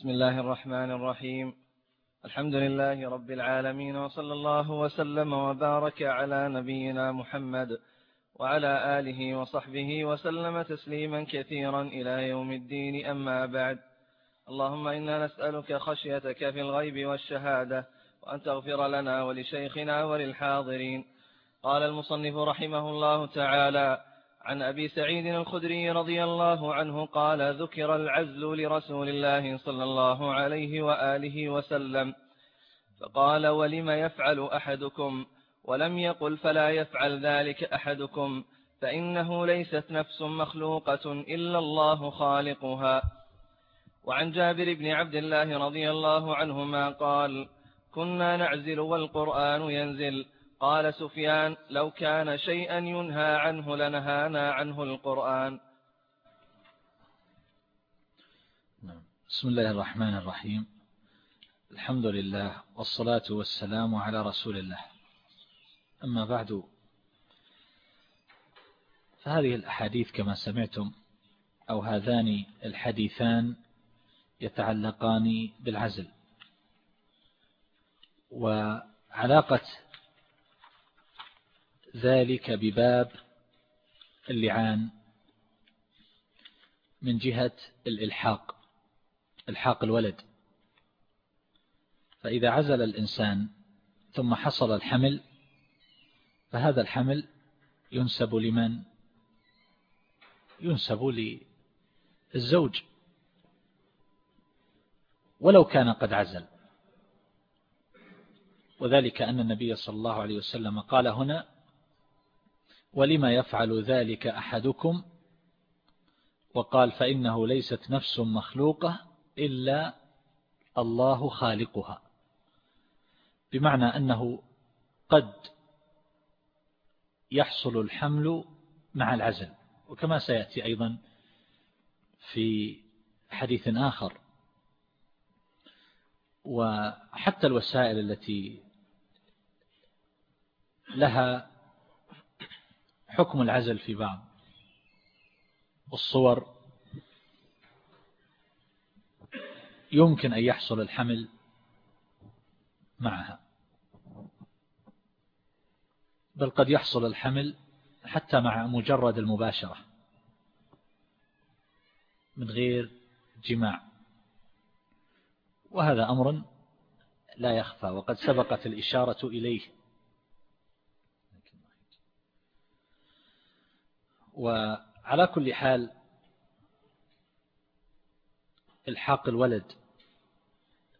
بسم الله الرحمن الرحيم. الحمد لله رب العالمين وصلى الله وسلم وبارك على نبينا محمد وعلى آله وصحبه وسلم تسليما كثيرا إلى يوم الدين أما بعد. اللهم إنا نسألك خشيتك في الغيب والشهادة وأن تغفر لنا ولشيخنا وللحاضرين. قال المصنف رحمه الله تعالى عن أبي سعيد الخدري رضي الله عنه قال ذكر العزل لرسول الله صلى الله عليه وآله وسلم. فقال ولم يفعل أحدكم؟ ولم يقل فلا يفعل ذلك أحدكم. فإنه ليست نفس مخلوقة إلا الله خالقها. وعن جابر بن عبد الله رضي الله عنهما قال كنا نعزل والقرآن ينزل. قال سفيان لو كان شيئا ينهى عنه لنهانا عنه القرآن. نعم. بسم الله الرحمن الرحيم. الحمد لله والصلاة والسلام على رسول الله. أما بعد فهذه الأحاديث كما سمعتم أو هذان الحديثان يتعلقان بالعزل. وعلاقة ذلك بباب اللعان من جهة الإلحاق إلحاق الولد. فإذا عزل الإنسان ثم حصل الحمل فهذا الحمل ينسب لمن؟ ينسب للزوج. ولو كان قد عزل. وذلك أن النبي صلى الله عليه وسلم قال هنا ولما يفعل ذلك أحدكم؟ وقال فإنه ليست نفس مخلوقة إلا الله خالقها. بمعنى أنه قد يحصل الحمل مع العزل وكما سيأتي أيضا في حديث آخر. وحتى الوسائل التي لها حكم العزل في بعض. الصور يمكن أن يحصل الحمل معها. بل قد يحصل الحمل حتى مع مجرد المباشرة من غير جماع. وهذا أمر لا يخفى وقد سبقت الإشارة إليه. وعلى كل حال الحاق الولد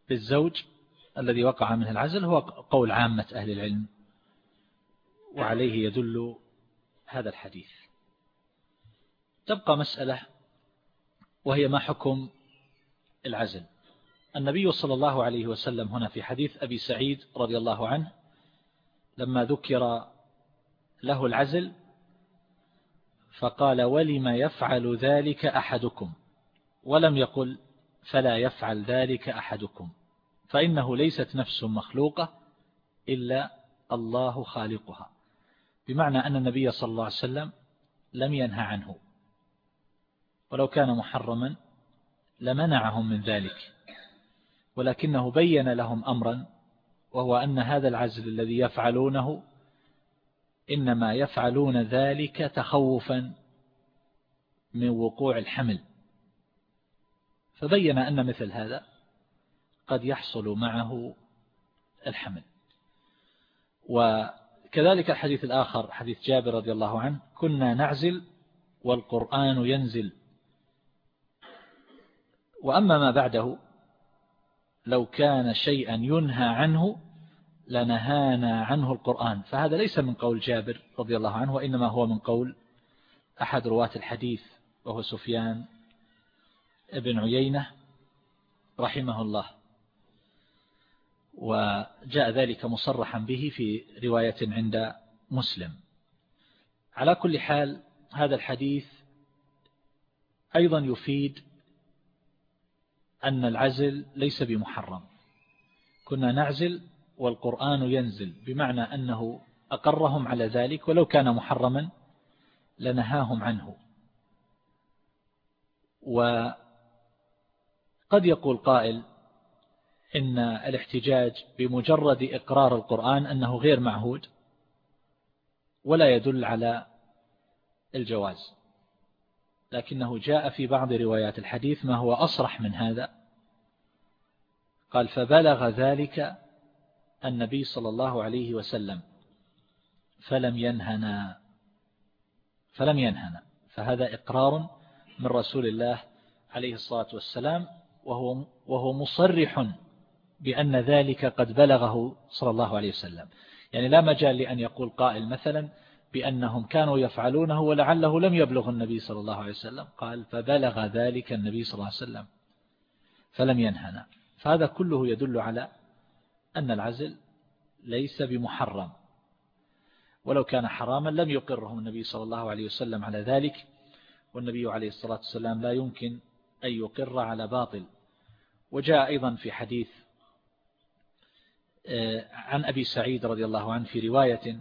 بالزوج الذي وقع منه العزل هو قول عامة أهل العلم وعليه يدل هذا الحديث. تبقى مسألة وهي ما حكم العزل. النبي صلى الله عليه وسلم هنا في حديث أبي سعيد رضي الله عنه لما ذكر له العزل فقال ولم يفعل ذلك أحدكم؟ ولم يقل فلا يفعل ذلك أحدكم. فإنه ليست نفس مخلوقة إلا الله خالقها. بمعنى أن النبي صلى الله عليه وسلم لم ينهى عنه. ولو كان محرما لمنعهم من ذلك. ولكنه بين لهم أمرا وهو أن هذا العزل الذي يفعلونه إنما يفعلون ذلك تخوفا من وقوع الحمل. فبين أن مثل هذا قد يحصل معه الحمل. وكذلك الحديث الآخر حديث جابر رضي الله عنه كنا نعزل والقرآن ينزل. وأما ما بعده لو كان شيئا ينهى عنه لنهانا عنه القرآن. فهذا ليس من قول جابر رضي الله عنه وإنما هو من قول أحد رواة الحديث وهو سفيان ابن عيينة رحمه الله. وجاء ذلك مصرحا به في رواية عند مسلم. على كل حال هذا الحديث أيضا يفيد أن العزل ليس بمحرم. كنا نعزل والقرآن ينزل بمعنى أنه أقرهم على ذلك ولو كان محرما لنهاهم عنه. قد يقول قائل إن الاحتجاج بمجرد إقرار القرآن أنه غير معهود ولا يدل على الجواز. لكنه جاء في بعض روايات الحديث ما هو أصرح من هذا. قال فبلغ ذلك النبي صلى الله عليه وسلم فلم ينهنا فلم ينهنا فهذا إقرار من رسول الله عليه الصلاة والسلام وهو, وهو مصرح بأن ذلك قد بلغه صلى الله عليه وسلم. يعني لا مجال لأن يقول قائل مثلا بأنهم كانوا يفعلونه ولعله لم يبلغ النبي صلى الله عليه وسلم. قال فبلغ ذلك النبي صلى الله عليه وسلم فلم ينهنا. فهذا كله يدل على أن العزل ليس بمحرم. ولو كان حراما لم يقرهم النبي صلى الله عليه وسلم على ذلك والنبي عليه الصلاة والسلام لا يمكن أن يقر على باطل. وجاء أيضا في حديث آه، عن أبي سعيد رضي الله عنه في رواية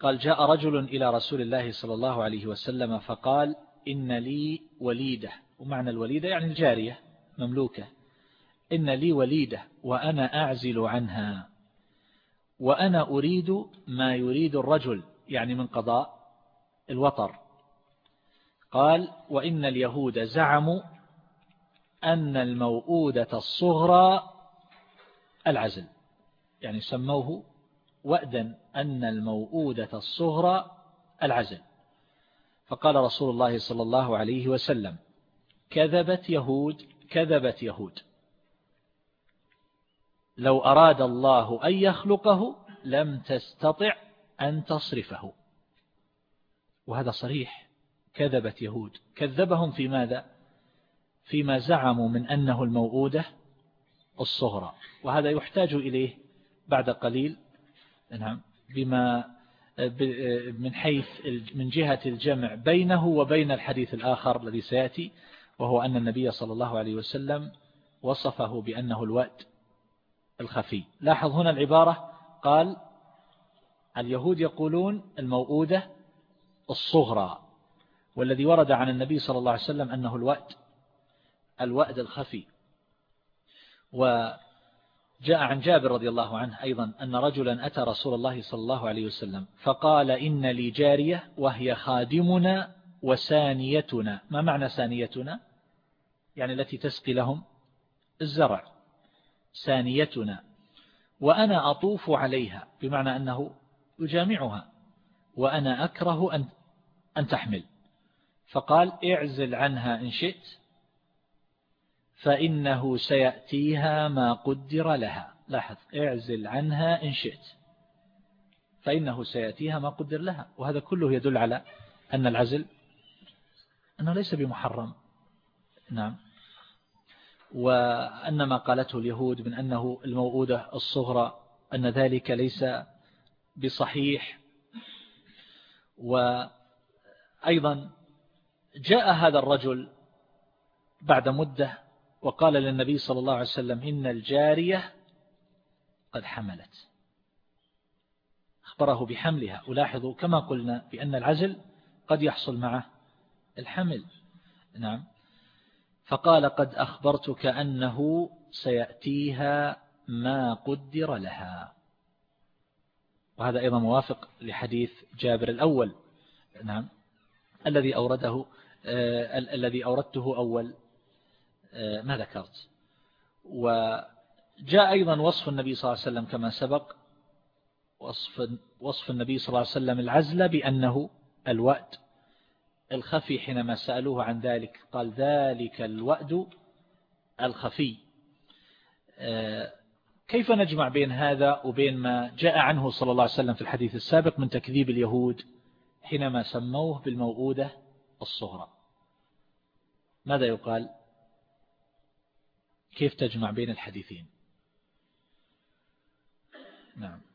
قال جاء رجل إلى رسول الله صلى الله عليه وسلم فقال إن لي وليدة. ومعنى الوليدة يعني الجارية مملوكة. إن لي وليدة وأنا أعزل عنها. وأنا أريد ما يريد الرجل يعني من قضاء الوطر. قال وإن اليهود زعموا أن الموؤودة الصغرى العزل. يعني سموه وأدا أن الموؤودة الصغرى العزل. فقال رسول الله صلى الله عليه وسلم كذبت يهود كذبت يهود. لو أراد الله أن يخلقه لم تستطع أن تصرفه. وهذا صريح. كذبت يهود. كذبهم في ماذا؟ فيما زعموا من أنه الموؤودة الصغرى. وهذا يحتاج إليه بعد قليل نعم بما من حيث من جهة الجمع بينه وبين الحديث الآخر الذي سيأتي وهو أن النبي صلى الله عليه وسلم وصفه بأنه الوأد. الخفي. لاحظ هنا العبارة قال اليهود يقولون الموؤودة الصغرى والذي ورد عن النبي صلى الله عليه وسلم أنه الوأد الوأد الخفي. وجاء عن جابر رضي الله عنه أيضا أن رجلا أتى رسول الله صلى الله عليه وسلم فقال إن لي جارية وهي خادمنا وسانيتنا. ما معنى سانيتنا؟ يعني التي تسقي لهم الزرع. سانيتنا وأنا أطوف عليها بمعنى أنه يجامعها وأنا أكره أن أن تحمل. فقال اعزل عنها إن شئت فإنه سيأتيها ما قدر لها. لاحظ اعزل عنها إن شئت فإنه سيأتيها ما قدر لها. وهذا كله يدل على أن العزل أنه ليس بمحرم. نعم. وأن ما قالته اليهود من أنه الموؤودة الصغرى أن ذلك ليس بصحيح. وأيضا جاء هذا الرجل بعد مدة وقال للنبي صلى الله عليه وسلم إن الجارية قد حملت. أخبره بحملها. ألاحظوا كما قلنا بأن العزل قد يحصل معه الحمل. نعم. فقال قد أخبرتك أنه سيأتيها ما قدر لها. وهذا أيضا موافق لحديث جابر الأول. نعم. الذي أورده آه الذي أوردته أول آه ما ذكرت. وجاء أيضا وصف النبي صلى الله عليه وسلم كما سبق. وصف, وصف النبي صلى الله عليه وسلم العزل بأنه الوأد. الخفي حينما سألوه عن ذلك قال ذلك الوأد الخفي. آه، كيف نجمع بين هذا وبين ما جاء عنه صلى الله عليه وسلم في الحديث السابق من تكذيب اليهود حينما سموه بالموؤودة الصغرى؟ ماذا يقال؟ كيف تجمع بين الحديثين؟ نعم.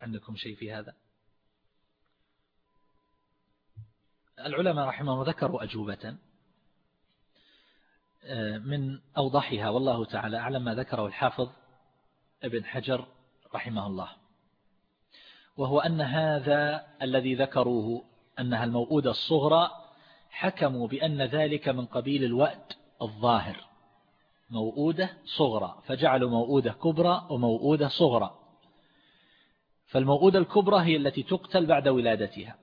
عندكم شيء في هذا؟ العلماء رحمه ذكروا أجوبة آه، من أوضحها والله تعالى أعلم ما ذكره الحافظ ابن حجر رحمه الله وهو أن هذا الذي ذكروه أنها الموؤودة الصغرى حكموا بأن ذلك من قبيل الوأد الظاهر موؤودة صغرى فجعلوا موؤودة كبرى وموؤودة صغرى. فالموؤودة الكبرى هي التي تقتل بعد ولادتها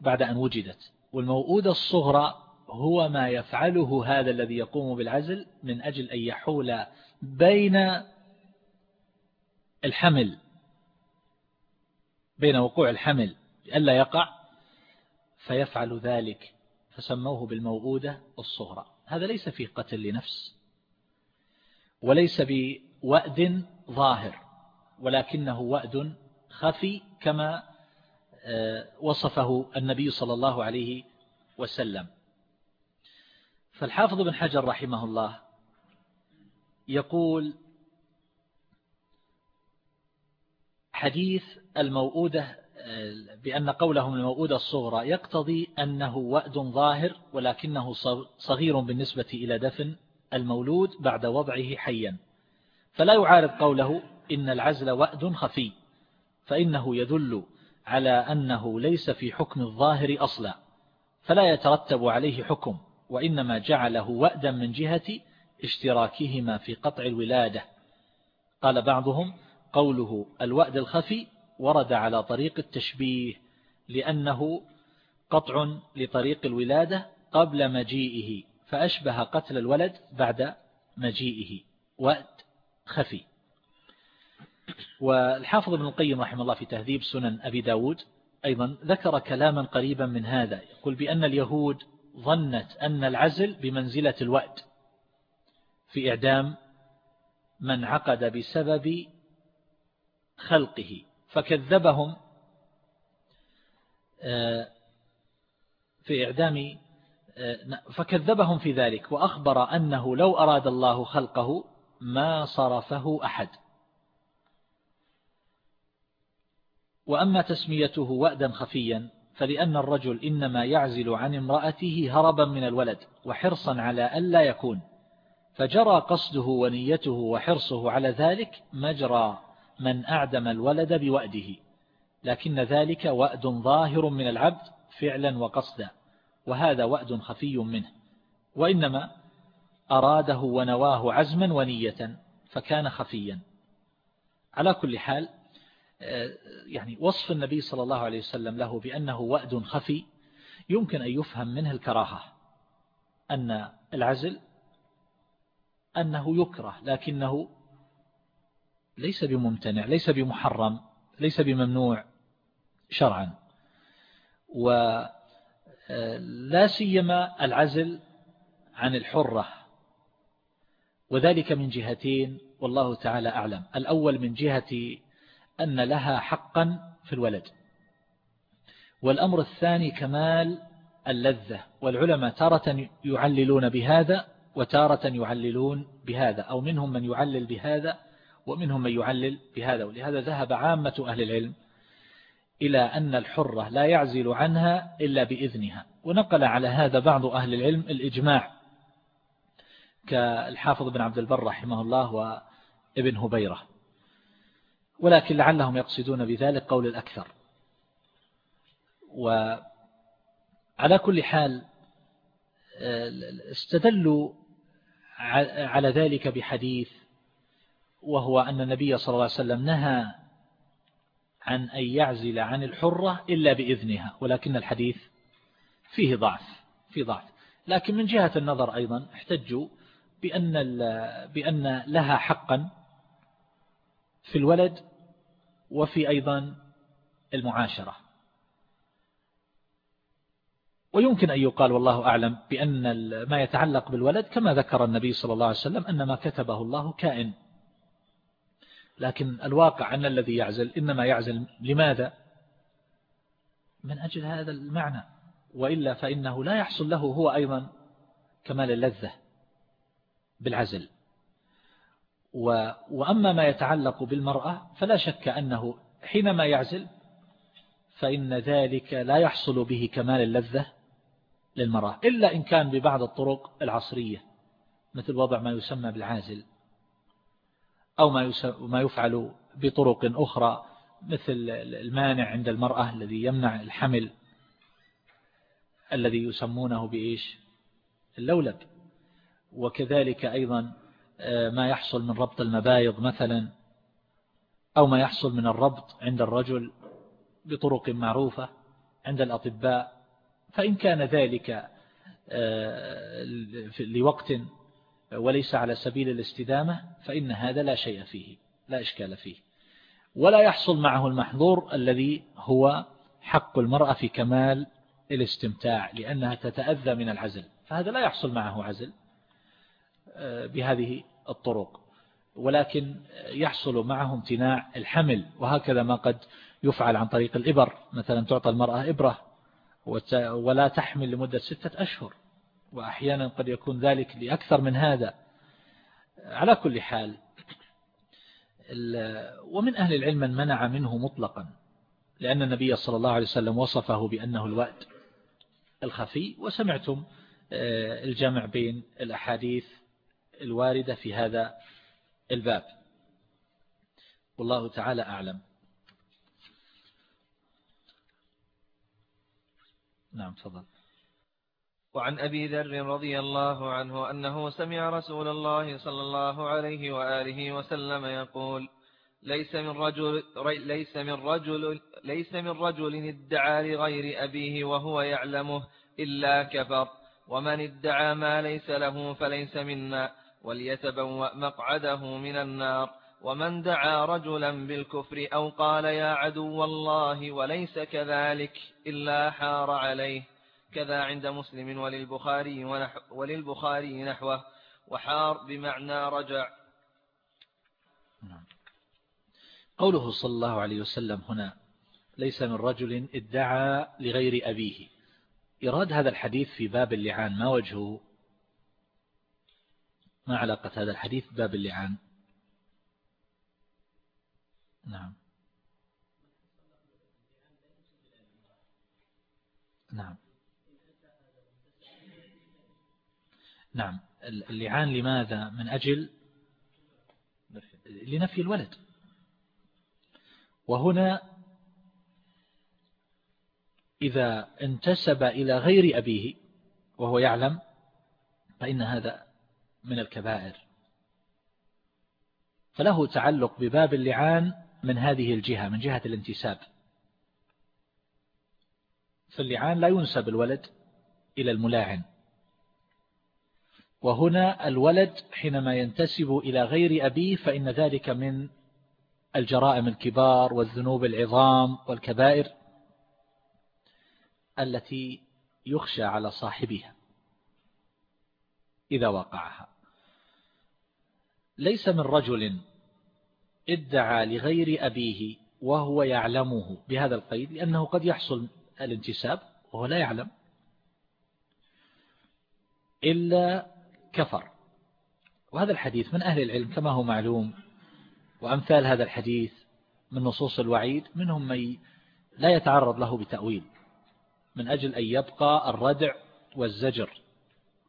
بعد أن وجدت. والموؤودة الصغرى هو ما يفعله هذا الذي يقوم بالعزل من أجل أن يحول بين الحمل بين وقوع الحمل ألا يقع فيفعل ذلك فسموه بالموؤودة الصغرى. هذا ليس فيه قتل لنفس وليس بوأد ظاهر ولكنه وأد خفي كما آه، وصفه النبي صلى الله عليه وسلم. فالحافظ بن حجر رحمه الله يقول حديث الموؤودة بأن قولهم الموؤودة الصغرى يقتضي أنه وأد ظاهر ولكنه صغير بالنسبة إلى دفن المولود بعد وضعه حيا. فلا يعارض قوله إن العزل وأد خفي. فإنه يدل على أنه ليس في حكم الظاهر أصلا فلا يترتب عليه حكم وإنما جعله وأدا من جهة اشتراكهما في قطع الولادة. قال بعضهم قوله الوأد الخفي ورد على طريق التشبيه لأنه قطع لطريق الولادة قبل مجيئه فأشبه قتل الولد بعد مجيئه. وأد خفي. والحافظ ابن القيم رحمه الله في تهذيب سنن أبي داود أيضا ذكر كلاما قريبا من هذا يقول بأن اليهود ظنت أن العزل بمنزلة الوأد في إعدام من عقد بسبب خلقه فكذبهم آه، في إعدام آه، فكذبهم في ذلك وأخبر أنه لو أراد الله خلقه ما صرفه أحد. وأما تسميته وأدا خفيا فلأن الرجل إنما يعزل عن امرأته هربا من الولد وحرصا على ألا يكون. فجرى قصده ونيته وحرصه على ذلك مجرى من أعدم الولد بوأده. لكن ذلك وأد ظاهر من العبد فعلا وقصدا وهذا وأد خفي منه. وإنما أراده ونواه عزما ونية فكان خفيا. على كل حال يعني وصف النبي صلى الله عليه وسلم له بأنه وأد خفي يمكن أن يفهم منه الكراهة أن العزل أنه يكره لكنه ليس بممتنع ليس بمحرم ليس بممنوع شرعا. ولا سيما العزل عن الحرة وذلك من جهتين والله تعالى أعلم. الأول من جهة أن لها حقا في الولد. والأمر الثاني كمال اللذة. والعلماء تارة يعللون بهذا وتارة يعللون بهذا أو منهم من يعلل بهذا ومنهم من يعلل بهذا. ولهذا ذهب عامة أهل العلم إلى أن الحرة لا يعزل عنها إلا بإذنها. ونقل على هذا بعض أهل العلم الإجماع كالحافظ بن عبد البر رحمه الله وابن هبيرة. ولكن لعلهم يقصدون بذلك قول الأكثر. وعلى كل حال استدلوا على ذلك بحديث وهو أن النبي صلى الله عليه وسلم نهى عن أن يعزل عن الحرة إلا بإذنها ولكن الحديث فيه ضعف في ضعف. لكن من جهة النظر أيضا احتجوا بأن, بأن لها حقا في الولد وفي أيضا المعاشرة. ويمكن أن يقال والله أعلم بأن ما يتعلق بالولد كما ذكر النبي صلى الله عليه وسلم أن ما كتبه الله كائن. لكن الواقع أن الذي يعزل إنما يعزل لماذا؟ من أجل هذا المعنى. وإلا فإنه لا يحصل له هو أيضا كمال اللذة بالعزل. وأما ما يتعلق بالمرأة فلا شك أنه حينما يعزل فإن ذلك لا يحصل به كمال اللذة للمرأة إلا إن كان ببعض الطرق العصرية مثل وضع ما يسمى بالعازل أو ما يفعل بطرق أخرى مثل المانع عند المرأة الذي يمنع الحمل الذي يسمونه بإيش؟ اللولب. وكذلك أيضا ما يحصل من ربط المبايض مثلا أو ما يحصل من الربط عند الرجل بطرق معروفة عند الأطباء. فإن كان ذلك آه، لوقت وليس على سبيل الاستدامة فإن هذا لا شيء فيه لا إشكال فيه. ولا يحصل معه المحظور الذي هو حق المرأة في كمال الاستمتاع لأنها تتأذى من العزل. فهذا لا يحصل معه عزل. آه، بهذه الطرق ولكن يحصل معه امتناع الحمل وهكذا ما قد يفعل عن طريق الإبر. مثلا تعطى المرأة إبرة ولا تحمل لمدة ستة أشهر وأحيانا قد يكون ذلك لأكثر من هذا. على كل حال ومن أهل العلم من منع منه مطلقا لأن النبي صلى الله عليه وسلم وصفه بأنه الوأد الخفي وسمعتم آه، الجمع بين الأحاديث الواردة في هذا الباب. والله تعالى أعلم. نعم تفضل. وعن أبي ذر رضي الله عنه أنه سمع رسول الله صلى الله عليه وآله وسلم يقول ليس من رجل ليس من رجل ليس من رجل ادعى لغير أبيه وهو يعلمه إلا كفر ومن ادعى ما ليس له فليس منا. وليتبوأ مقعده من النار. ومن دعا رجلا بالكفر أو قال يا عدو الله وليس كذلك إلا حار عليه. كذا عند مسلم وللبخاري, ونحو وللبخاري نحوه. وحار بمعنى رجع. قوله صلى الله عليه وسلم هنا ليس من رجل ادعى لغير أبيه. إراد هذا الحديث في باب اللعان. ما وجهه؟ ما علاقة هذا الحديث باب اللعان؟ نعم. نعم. نعم. اللعان لماذا؟ من أجل لنفي الولد. وهنا إذا انتسب إلى غير أبيه وهو يعلم فإن هذا من الكبائر. فله تعلق بباب اللعان من هذه الجهة من جهة الانتساب. في اللعان لا ينسب الولد إلى الملاعن. وهنا الولد حينما ينتسب إلى غير أبيه فإن ذلك من الجرائم الكبار والذنوب العظام والكبائر التي يخشى على صاحبها إذا وقعها. ليس من رجل ادعى لغير أبيه وهو يعلمه بهذا القيد لأنه قد يحصل الانتساب وهو لا يعلم إلا كفر. وهذا الحديث من أهل العلم كما هو معلوم وأمثال هذا الحديث من نصوص الوعيد منهم من لا يتعرض له بتأويل من أجل أن يبقى الردع والزجر.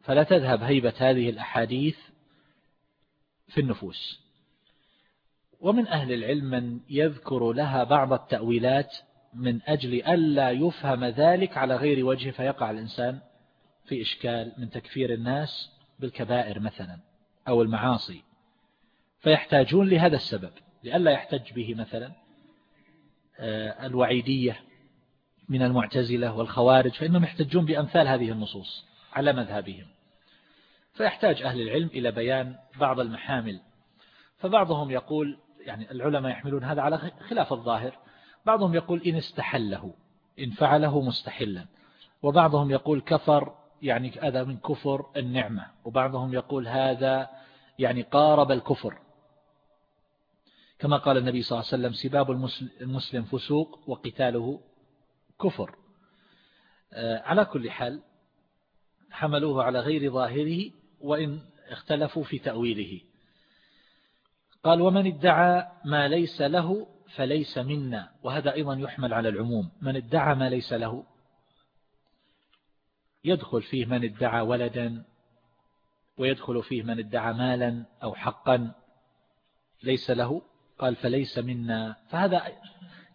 فلا تذهب هيبة هذه الأحاديث في النفوس. ومن أهل العلم من يذكر لها بعض التأويلات من أجل ألا يفهم ذلك على غير وجه فيقع الإنسان في إشكال من تكفير الناس بالكبائر مثلا أو المعاصي. فيحتاجون لهذا السبب لألا يحتج به مثلا آه، الوعيدية من المعتزلة والخوارج فإنهم يحتجون بأمثال هذه النصوص على مذهبهم. فيحتاج أهل العلم إلى بيان بعض المحامل. فبعضهم يقول يعني العلماء يحملون هذا على خلاف الظاهر. بعضهم يقول إن استحله إن فعله مستحلا. وبعضهم يقول كفر يعني هذا من كفر النعمة. وبعضهم يقول هذا يعني قارب الكفر. كما قال النبي صلى الله عليه وسلم سباب المسلم فسوق وقتاله كفر. آه، على كل حال حملوه على غير ظاهره وإن اختلفوا في تأويله. قال ومن ادعى ما ليس له فليس منا. وهذا أيضا يحمل على العموم. من ادعى ما ليس له. يدخل فيه من ادعى ولدا ويدخل فيه من ادعى مالا أو حقا. ليس له. قال فليس منا. فهذا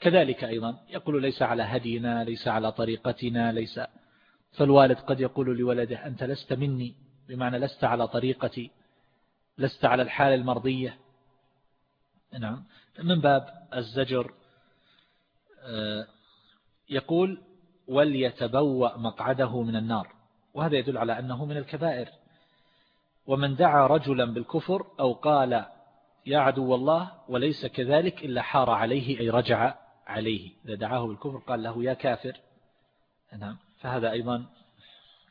كذلك أيضا. يقول ليس على هدينا ليس على طريقتنا ليس. فالوالد قد يقول لولده أنت لست مني. بمعنى لست على طريقتي لست على الحال المرضية. نعم. من باب الزجر آه، يقول وليتبوأ مقعده من النار. وهذا يدل على أنه من الكبائر. ومن دعا رجلا بالكفر أو قال يا عدو الله وليس كذلك إلا حار عليه أي رجع عليه. إذا دعاه بالكفر قال له يا كافر. نعم. فهذا أيضا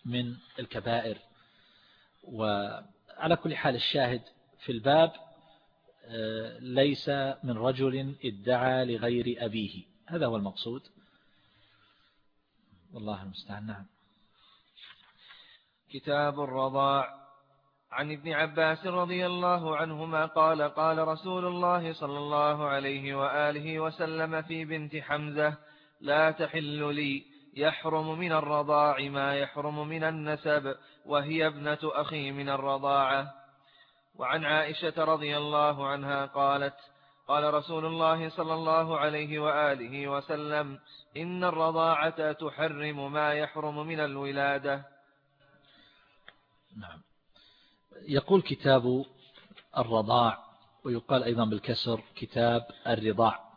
من الكبائر. وعلى كل حال الشاهد في الباب آه، ليس من رجل ادعى لغير أبيه. هذا هو المقصود. والله المستعان. نعم. كتاب الرضاع. عن ابن عباس رضي الله عنهما قال قال رسول الله صلى الله عليه وآله وسلم في بنت حمزة لا تحل لي يحرم من الرضاع ما يحرم من النسب وهي ابنة أخي من الرضاعة. وعن عائشة رضي الله عنها قالت قال رسول الله صلى الله عليه وآله وسلم إن الرضاعة تحرم ما يحرم من الولادة. نعم. يقول كتاب الرضاع ويقال أيضا بالكسر كتاب الرضاع.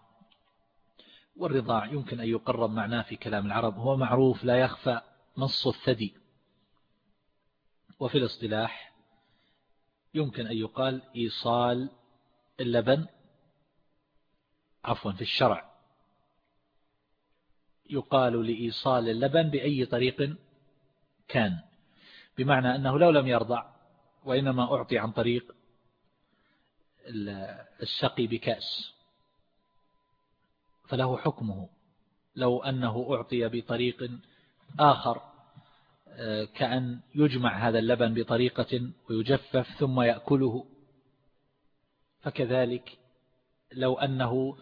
والرضاع يمكن أن يقرب معناه في كلام العرب هو معروف لا يخفى نص الثدي. وفي الاصطلاح يمكن أن يقال إيصال اللبن عفوا في الشرع. يقال لإيصال اللبن بأي طريق كان بمعنى أنه لو لم يرضع وإنما أعطي عن طريق السقي بكأس. فله حكمه. لو أنه أعطي بطريق آخر آه، كأن يجمع هذا اللبن بطريقة ويجفف ثم يأكله. فكذلك لو أنه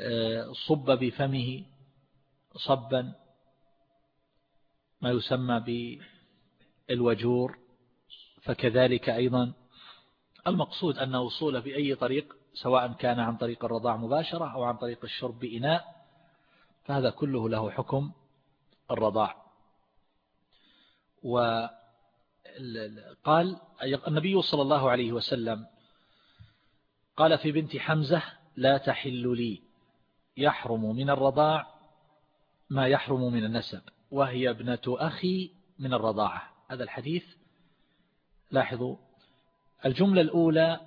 آه، صب بفمه صبا ما يسمى بالوجور. فكذلك أيضا المقصود أن وصول بأي طريق سواء كان عن طريق الرضاع مباشرة أو عن طريق الشرب بإناء فهذا كله له حكم الرضاع. وقال النبي صلى الله عليه وسلم قال في بنت حمزة لا تحل لي يحرم من الرضاع ما يحرم من النسب وهي ابنة أخي من الرضاعة. هذا الحديث لاحظوا الجملة الأولى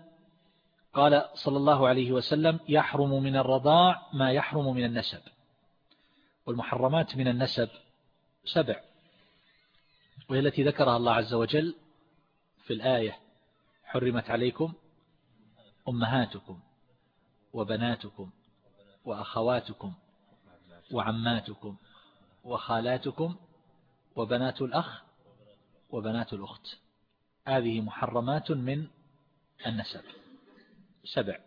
قال صلى الله عليه وسلم يحرم من الرضاع ما يحرم من النسب. والمحرمات من النسب سبع. وهي التي ذكرها الله عز وجل في الآية حرمت عليكم أمهاتكم وبناتكم وأخواتكم وعماتكم وخالاتكم وبنات الأخ وبنات الأخت. هذه محرمات من النسب. سبع.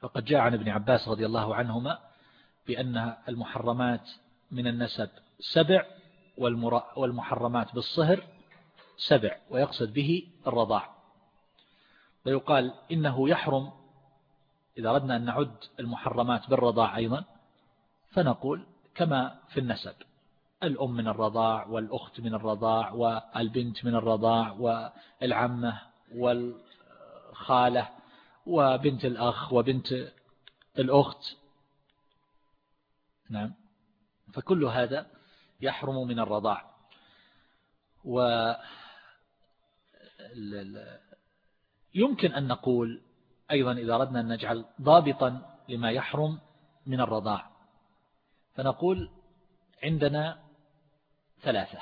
فقد جاء عن ابن عباس رضي الله عنهما بأن المحرمات من النسب سبع والمحرمات بالصهر سبع ويقصد به الرضاع. ويقال إنه يحرم إذا أردنا أن نعد المحرمات بالرضاع أيضا فنقول كما في النسب. الأم من الرضاع والأخت من الرضاع والبنت من الرضاع والعمة والخالة وبنت الأخ وبنت الأخت. نعم. فكل هذا يحرم من الرضاع. و يمكن أن نقول أيضا إذا أردنا أن نجعل ضابطا لما يحرم من الرضاع. فنقول عندنا ثلاثة.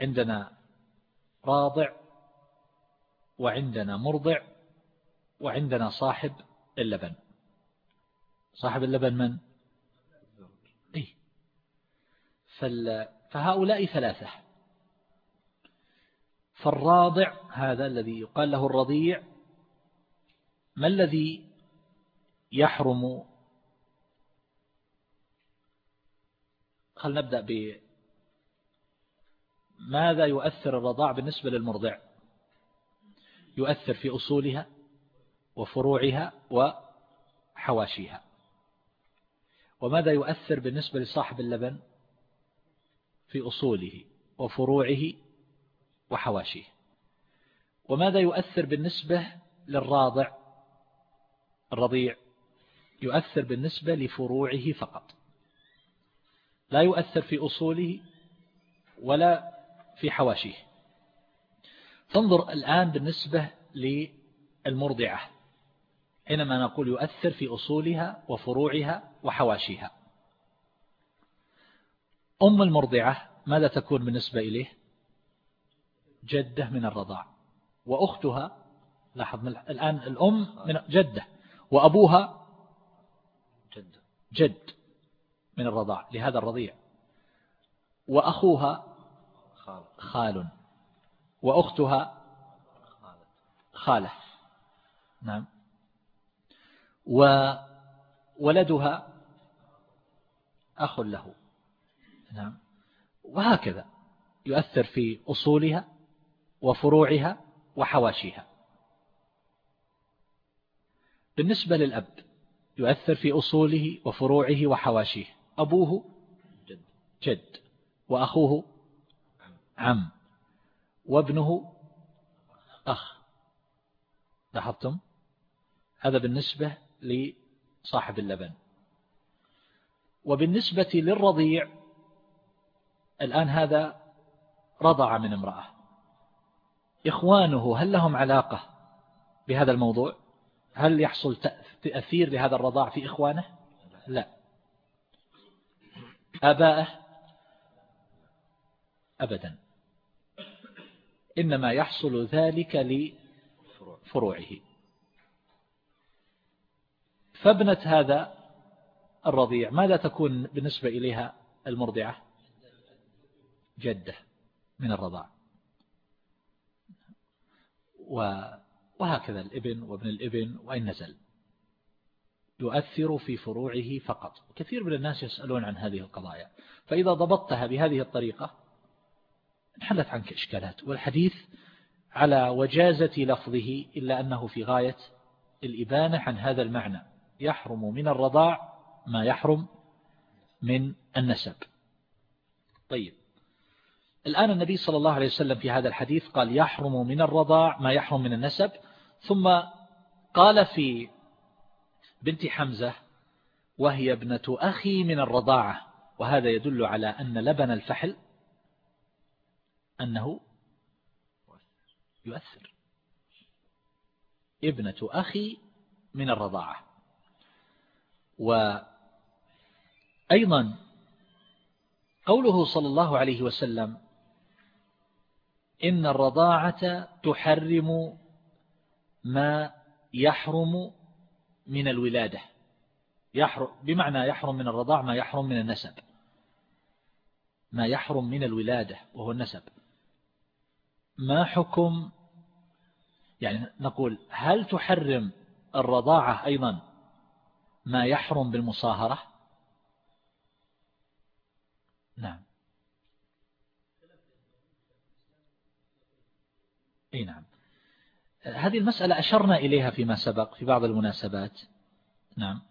عندنا راضع وعندنا مرضع وعندنا صاحب اللبن. صاحب اللبن من؟ إيه. فهؤلاء ثلاثة. فالراضع هذا الذي يقال له الرضيع ما الذي يحرم؟ خل نبدأ ب ماذا يؤثر الرضاع بالنسبة للمرضع؟ يؤثر في أصولها وفروعها وحواشيها. وماذا يؤثر بالنسبة لصاحب اللبن في أصوله وفروعه وحواشيه؟ وماذا يؤثر بالنسبة للراضع الرضيع؟ يؤثر بالنسبة لفروعه فقط. لا يؤثر في أصوله ولا في حواشيه. تنظر الآن بالنسبة للمرضعة. حينما نقول يؤثر في أصولها وفروعها وحواشيها. أم المرضعة ماذا تكون بالنسبة إليه؟ جدة من الرضاع. وأختها لاحظ الآن الأم من جدة. وأبوها؟ جد. جد من الرضاع. لهذا الرضيع. وأخوها؟ خال. وأختها خالة. نعم. وولدها أخ له. نعم. وهكذا يؤثر في أصولها وفروعها وحواشيها. بالنسبة للأب يؤثر في أصوله وفروعه وحواشيه. أبوه جد. وأخوه عم. وابنه أخ. لاحظتم؟ هذا بالنسبة لصاحب اللبن. وبالنسبة للرضيع الآن هذا رضع من امرأة. إخوانه هل لهم علاقة بهذا الموضوع؟ هل يحصل تأثير لهذا الرضاع في إخوانه؟ لا. أبائه أبدا. إنما يحصل ذلك لفروعه. فابنة هذا الرضيع ماذا تكون بالنسبة إليها المرضعة؟ جدة من الرضاع. وهكذا الابن وابن الابن وإن نزل. يؤثر في فروعه فقط. كثير من الناس يسألون عن هذه القضايا. فإذا ضبطتها بهذه الطريقة انحلت عنك إشكالات والحديث على وجازة لفظه إلا أنه في غاية الإبانة عن هذا المعنى. يحرم من الرضاع ما يحرم من النسب. طيب. الآن النبي صلى الله عليه وسلم في هذا الحديث قال يحرم من الرضاع ما يحرم من النسب ثم قال في بنت حمزة وهي ابنة أخي من الرضاعة وهذا يدل على أن لبن الفحل أنه يؤثر. ابنة أخي من الرضاعة. وأيضا قوله صلى الله عليه وسلم إن الرضاعة تحرم ما يحرم من الولادة. يحرم بمعنى يحرم من الرضاع ما يحرم من النسب. ما يحرم من الولادة وهو النسب. ما حكم؟ يعني نقول هل تحرم الرضاعة أيضا ما يحرم بالمصاهرة؟ نعم. إي نعم. هذه المسألة أشرنا إليها فيما سبق في بعض المناسبات. نعم.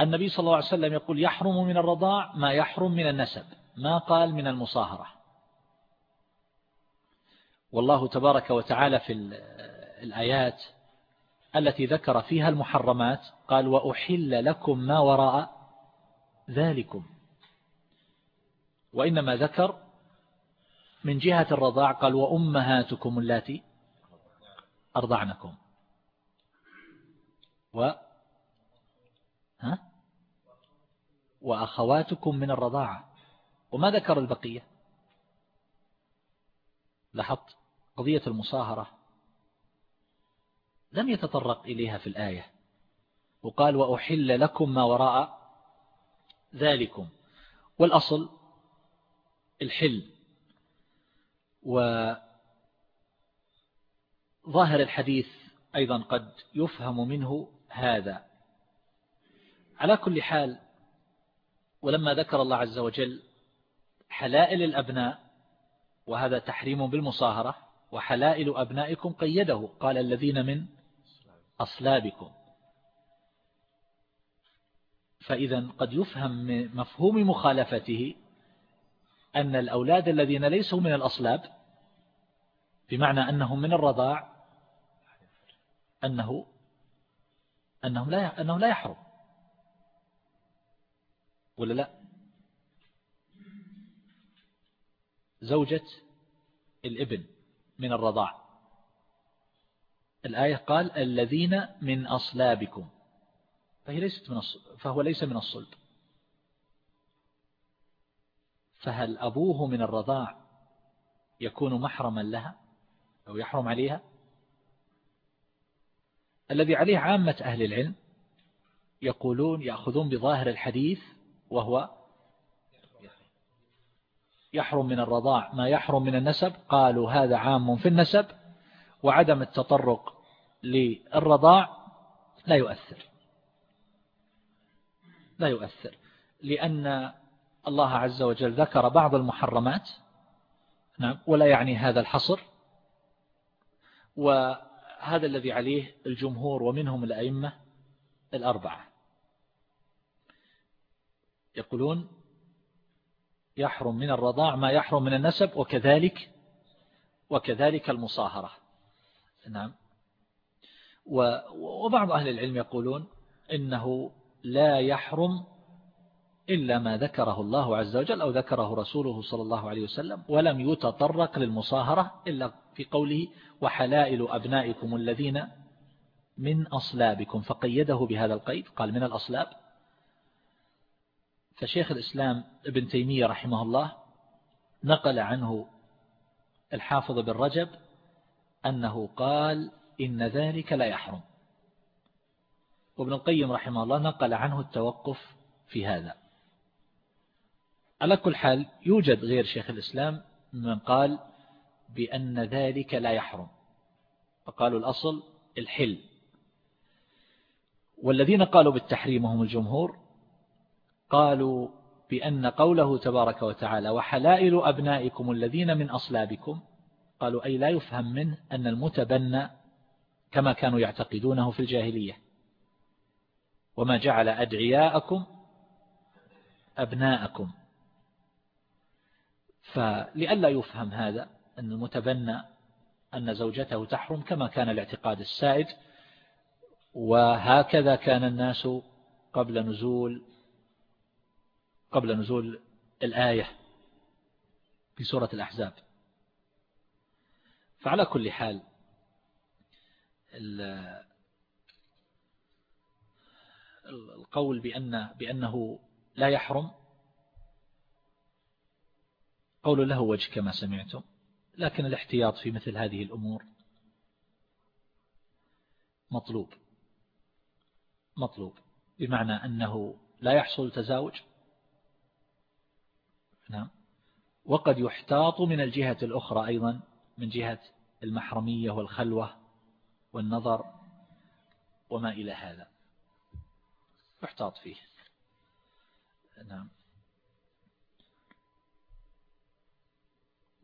النبي صلى الله عليه وسلم يقول يحرم من الرضاع ما يحرم من النسب ما قال من المصاهرة. والله تبارك وتعالى في الآيات التي ذكر فيها المحرمات قال وأحل لكم ما وراء ذلكم. وإنما ذكر من جهة الرضاع قال وأمهاتكم اللاتي أرضعنكم. و ها؟ وأخواتكم من الرضاعة. وما ذكر البقية؟ لاحظت؟ قضية المصاهرة لم يتطرق إليها في الآية. وقال وأحل لكم ما وراء ذلكم. والأصل الحل. وظاهر الحديث أيضا قد يفهم منه هذا. على كل حال ولما ذكر الله عز وجل حلائل الأبناء وهذا تحريم بالمصاهرة وحلائل أبنائكم قيده. قال الذين من أصلابكم. فإذا قد يفهم مفهوم مخالفته أن الأولاد الذين ليسوا من الأصلاب بمعنى أنهم من الرضاع أنه أنهم لا أنه لا يحرم. ولا لا؟ زوجة الإبن. من الرضاع. الآية قال الذين من أصلابكم. فهي ليست من فهو ليس من الصلب. فهل أبوه من الرضاع يكون محرما لها أو يحرم عليها؟ الذي عليه عامة أهل العلم يقولون يأخذون بظاهر الحديث وهو يحرم من الرضاع ما يحرم من النسب. قالوا هذا عام في النسب وعدم التطرق للرضاع لا يؤثر. لا يؤثر لأن الله عز وجل ذكر بعض المحرمات نعم ولا يعني هذا الحصر. وهذا الذي عليه الجمهور ومنهم الأئمة الأربعة. يقولون يحرم من الرضاع ما يحرم من النسب وكذلك وكذلك المصاهرة. نعم. وبعض أهل العلم يقولون إنه لا يحرم إلا ما ذكره الله عز وجل أو ذكره رسوله صلى الله عليه وسلم ولم يتطرق للمصاهرة إلا في قوله وحلائل أبنائكم الذين من أصلابكم فقيده بهذا القيد قال من الأصلاب فشيخ الإسلام ابن تيمية رحمه الله نقل عنه الحافظ بن رجب أنه قال إن ذلك لا يحرم. وابن القيم رحمه الله نقل عنه التوقف في هذا. على كل حال يوجد غير شيخ الإسلام من قال بأن ذلك لا يحرم. فقالوا الأصل الحل. والذين قالوا بالتحريم هم الجمهور قالوا بأن قوله تبارك وتعالى وحلائل أبنائكم الذين من أصلابكم قالوا أي لا يفهم منه أن المتبنى كما كانوا يعتقدونه في الجاهلية. وما جعل أدعياءكم أبناءكم. فلئلا يفهم هذا أن المتبنى أن زوجته تحرم كما كان الاعتقاد السائد وهكذا كان الناس قبل نزول قبل نزول الآية في سورة الأحزاب. فعلى كل حال القول بأن بأنه لا يحرم قول له وجه كما سمعتم لكن الاحتياط في مثل هذه الأمور مطلوب. مطلوب. بمعنى أنه لا يحصل تزاوج نعم وقد يحتاط من الجهة الأخرى أيضا من جهة المحرمية والخلوة والنظر وما إلى هذا. يحتاط فيه. نعم.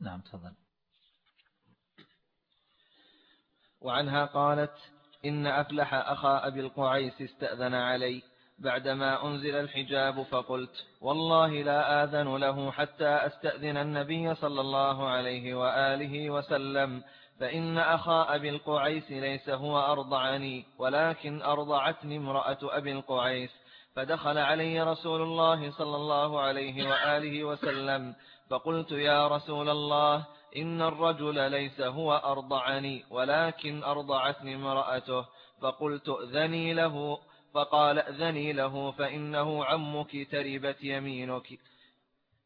نعم تفضل. وعنها قالت إن أفلح أخا أبي القعيس استأذن علي. بعدما أنزل الحجاب فقلت والله لا آذن له حتى أستأذن النبي صلى الله عليه وآله وسلم فإن أخا أبي القعيس ليس هو أرضعني ولكن أرضعتني امرأة أبي القعيس فدخل علي رسول الله صلى الله عليه وآله وسلم فقلت يا رسول الله إن الرجل ليس هو أرضعني ولكن أرضعتني امرأته فقلت أذني له فقال أذني له فإنه عمك تربت يمينك.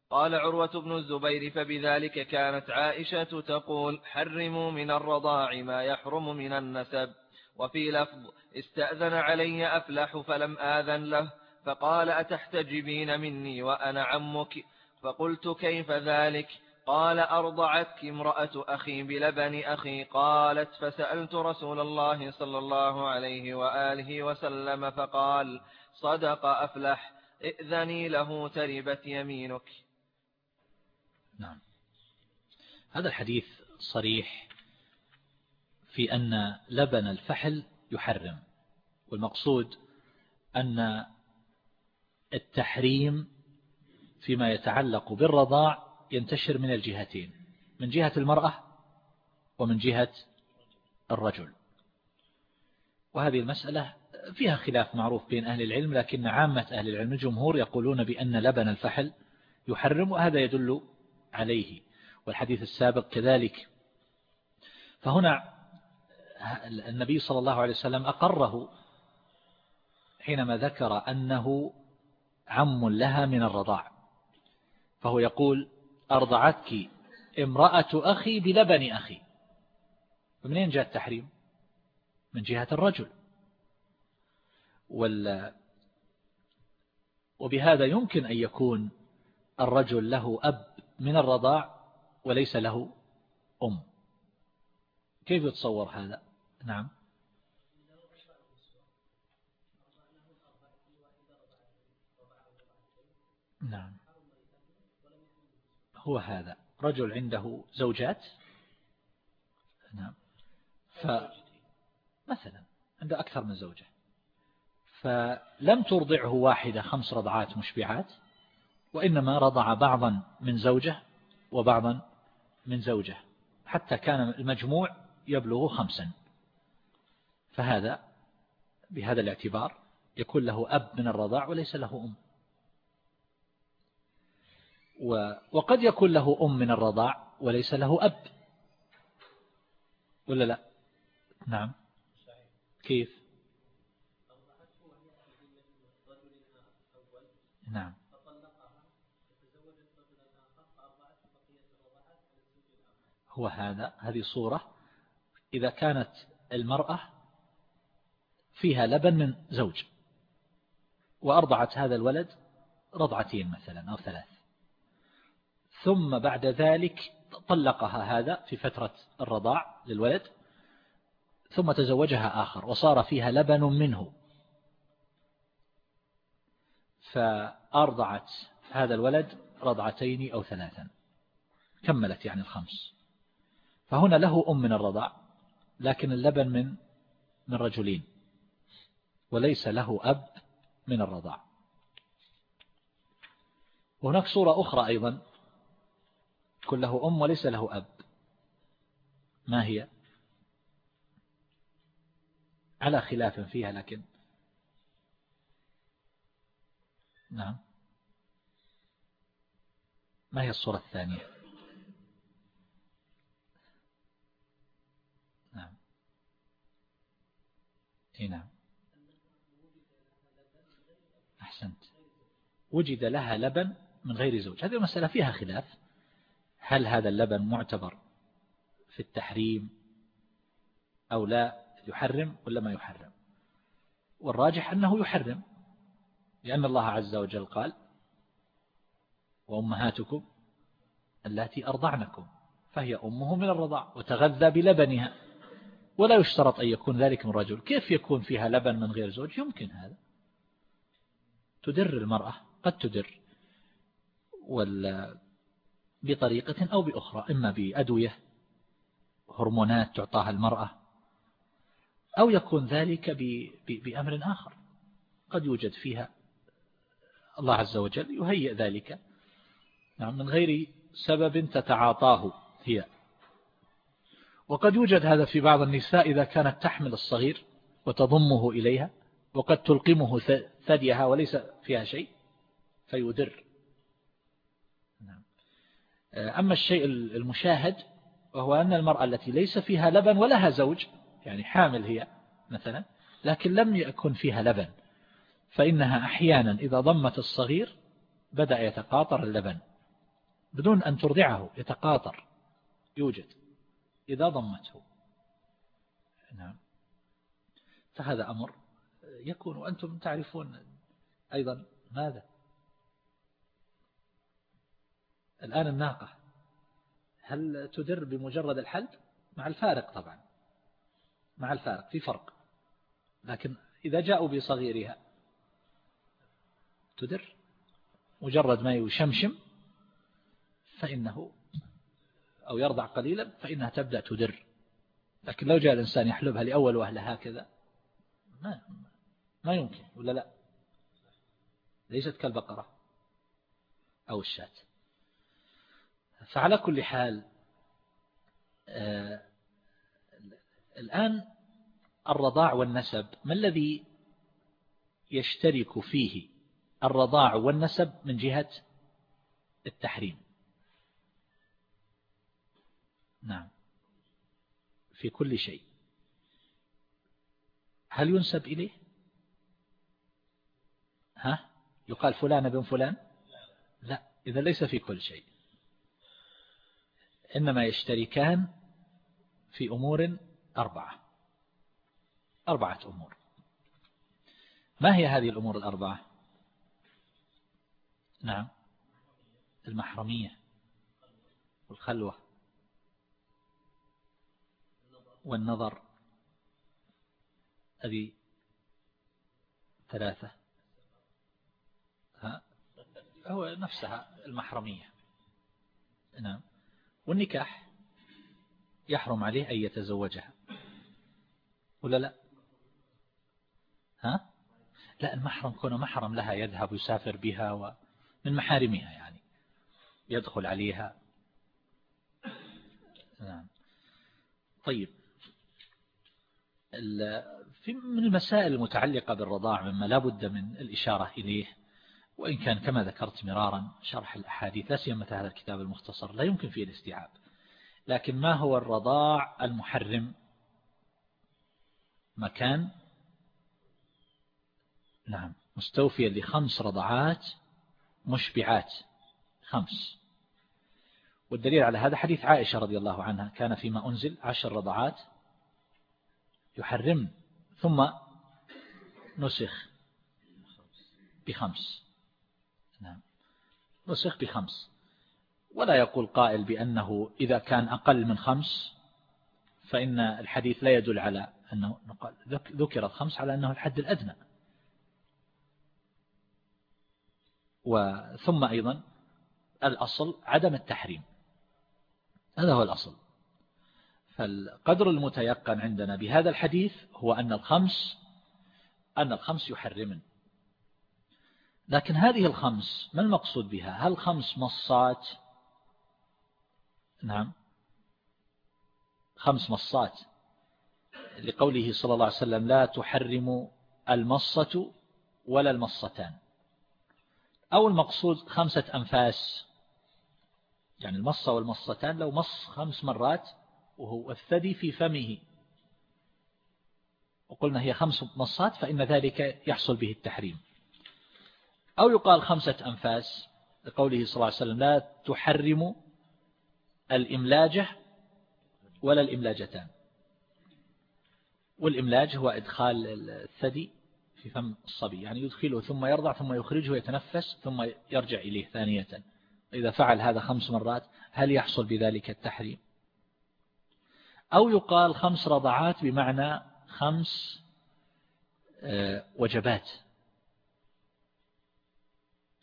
قال عروة بن الزبير فبذلك كانت عائشة تقول حرموا من الرضاع ما يحرم من النسب. وفي لفظ استأذن علي أفلح فلم آذن له. فقال أتحتجبين مني وأنا عمك؟ فقلت كيف ذلك؟ قال أرضعتك امرأة أخي بلبن أخي قالت فسألت رسول الله صلى الله عليه وآله وسلم فقال صدق أفلح ائذني له تربت يمينك. نعم. هذا الحديث صريح في أن لبن الفحل يحرم والمقصود أن التحريم فيما يتعلق بالرضاع ينتشر من الجهتين من جهة المرأة ومن جهة الرجل. وهذه المسألة فيها خلاف معروف بين أهل العلم لكن عامة أهل العلم الجمهور يقولون بأن لبن الفحل يحرم وهذا يدل عليه. والحديث السابق كذلك. فهنا النبي صلى الله عليه وسلم أقره حينما ذكر أنه عم لها من الرضاع فهو يقول أرضعتك امرأة أخي بلبن أخي. فمنين جاء التحريم؟ من جهة الرجل. وال وبهذا يمكن أن يكون الرجل له أب من الرضاع وليس له أم. كيف يتصور هذا؟ نعم. نعم. هو هذا. رجل عنده زوجات. نعم. فمثلا عنده أكثر من زوجة. فلم ترضعه واحدة خمس رضعات مشبعات وإنما رضع بعضا من زوجة وبعضا من زوجة حتى كان المجموع يبلغ خمسا. فهذا بهذا الاعتبار يكون له أب من الرضاع وليس له أم. وقد يكون له أم من الرضاع وليس له أب. ولا لا؟ نعم. كيف؟ نعم. هو هذا هذه صورة. إذا كانت المرأة فيها لبن من زوج وأرضعت هذا الولد رضعتين مثلا أو ثلاث. ثم بعد ذلك طلقها هذا في فترة الرضاع للولد ثم تزوجها آخر وصار فيها لبن منه. فأرضعت هذا الولد رضعتين أو ثلاثا. كملت يعني الخمس. فهنا له أم من الرضاع لكن اللبن من من رجلين وليس له أب من الرضاع. وهناك صورة أخرى أيضا. كل له أم وليس له أب. ما هي؟ على خلاف فيها لكن. نعم. ما هي الصورة الثانية؟ نعم. إي نعم. أحسنت. وجد لها لبن من غير زوج. هذه المسألة فيها خلاف. هل هذا اللبن معتبر في التحريم أو لا يحرم ولا ما يحرم؟ والراجح أنه يحرم لأن الله عز وجل قال وأمهاتكم التي أرضعنكم فهي أمه من الرضاع وتغذى بلبنها. ولا يشترط أن يكون ذلك من رجل. كيف يكون فيها لبن من غير زوج؟ يمكن هذا. تدر المرأة قد تدر بطريقة أو بأخرى إما بأدوية هرمونات تعطاها المرأة أو يكون ذلك بأمر آخر. قد يوجد فيها. الله عز وجل يهيئ ذلك. نعم من غير سبب تتعاطاه هي. وقد يوجد هذا في بعض النساء إذا كانت تحمل الصغير وتضمه إليها وقد تلقمه ثديها وليس فيها شيء فيدر. أما الشيء المشاهد وهو أن المرأة التي ليس فيها لبن ولها زوج يعني حامل هي مثلا لكن لم يكن فيها لبن فإنها أحيانا إذا ضمت الصغير بدأ يتقاطر اللبن بدون أن ترضعه يتقاطر يوجد إذا ضمته. نعم. فهذا أمر يكون وأنتم تعرفون أيضا ماذا؟ الآن الناقة. هل تدر بمجرد الحلب؟ مع الفارق طبعا. مع الفارق في فرق. لكن إذا جاءوا بصغيرها تدر؟ مجرد ما يشمشم فإنه أو يرضع قليلا فإنها تبدأ تدر. لكن لو جاء الإنسان يحلبها لأول وهلة هكذا ما ما يمكن ولا لا؟ ليست كالبقرة أو الشاة. فعلى كل حال آه الآن الرضاع والنسب ما الذي يشترك فيه الرضاع والنسب من جهة التحريم؟ نعم في كل شيء. هل ينسب إليه؟ ها؟ يقال فلان بن فلان؟ لا إذا ليس في كل شيء. إنما يشتركان في أمور أربعة. أربعة أمور. ما هي هذه الأمور الأربعة؟ نعم. المحرمية والخلوة والنظر. هذه ثلاثة. ها؟ هو نفسها المحرمية. نعم. والنكاح يحرم عليه أن يتزوجها. ولا لا؟ ها؟ لا المحرم كونه محرم لها يذهب يسافر بها ومن محارمها يعني يدخل عليها. نعم. طيب. في من المسائل المتعلقة بالرضاع مما لا بد من الإشارة إليه وإن كان كما ذكرت مرارا شرح الأحاديث لا سيما هذا الكتاب المختصر لا يمكن فيه الاستيعاب. لكن ما هو الرضاع المحرم؟ مكان؟ نعم. مستوفيا لخمس رضعات مشبعات خمس. والدليل على هذا حديث عائشة رضي الله عنها كان فيما أنزل عشر رضعات يحرم ثم نسخ بخمس. نعم. نسخ بخمس. ولا يقول قائل بأنه إذا كان أقل من خمس فإن الحديث لا يدل على أنه ذكر الخمس على أنه الحد الأدنى. وثم أيضا الأصل عدم التحريم. هذا هو الأصل. فالقدر المتيقن عندنا بهذا الحديث هو أن الخمس أن الخمس يحرمن. لكن هذه الخمس ما المقصود بها؟ هل خمس مصات؟ نعم. خمس مصات. لقوله صلى الله عليه وسلم لا تحرم المصة ولا المصتان. أو المقصود خمسة أنفاس. يعني المصة والمصتان لو مص خمس مرات وهو الثدي في فمه. وقلنا هي خمس مصات فإن ذلك يحصل به التحريم. أو يقال خمسة أنفاس لقوله صلى الله عليه وسلم لا تحرم الإملاجة ولا الإملاجتان. والإملاج هو إدخال الثدي في فم الصبي يعني يدخله ثم يرضع ثم يخرجه ويتنفس ثم يرجع إليه ثانية. إذا فعل هذا خمس مرات هل يحصل بذلك التحريم؟ أو يقال خمس رضعات بمعنى خمس آه، وجبات.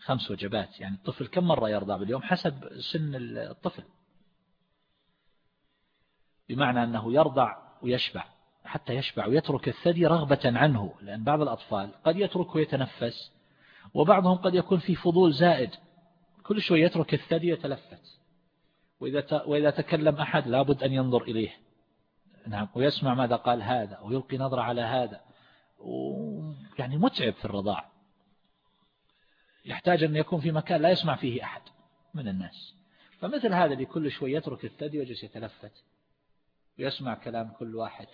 خمس وجبات يعني الطفل كم مرة يرضع باليوم حسب سن الطفل؟ بمعنى أنه يرضع ويشبع حتى يشبع ويترك الثدي رغبة عنه لأن بعض الأطفال قد يترك ويتنفس وبعضهم قد يكون في فضول زائد كل شوي يترك الثدي يتلفت. وإذا وإذا تكلم أحد لابد أن ينظر إليه. نعم ويسمع ماذا قال هذا ويلقي نظرة على هذا. يعني متعب في الرضاع. يحتاج أن يكون في مكان لا يسمع فيه أحد من الناس. فمثل هذا اللي كل شوي يترك الثدي ويجلس يتلفت ويسمع كلام كل واحد.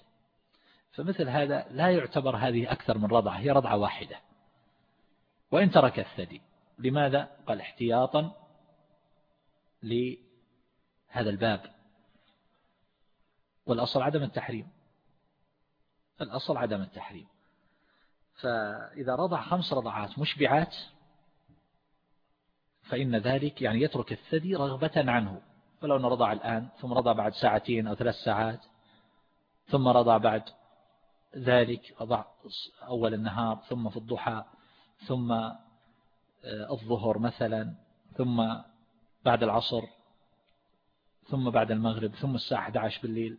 فمثل هذا لا يعتبر هذه أكثر من رضعة هي رضعة واحدة. وإن ترك الثدي لماذا؟ قال احتياطا لهذا الباب. والأصل عدم التحريم. الأصل عدم التحريم. فإذا رضع خمس رضعات مشبعات فإن ذلك يعني يترك الثدي رغبة عنه. فلو رضع الآن ثم رضع بعد ساعتين أو ثلاث ساعات ثم رضع بعد ذلك رضع أول النهار ثم في الضحى ثم آه، الظهر مثلا ثم بعد العصر ثم بعد المغرب ثم الساعة 11 بالليل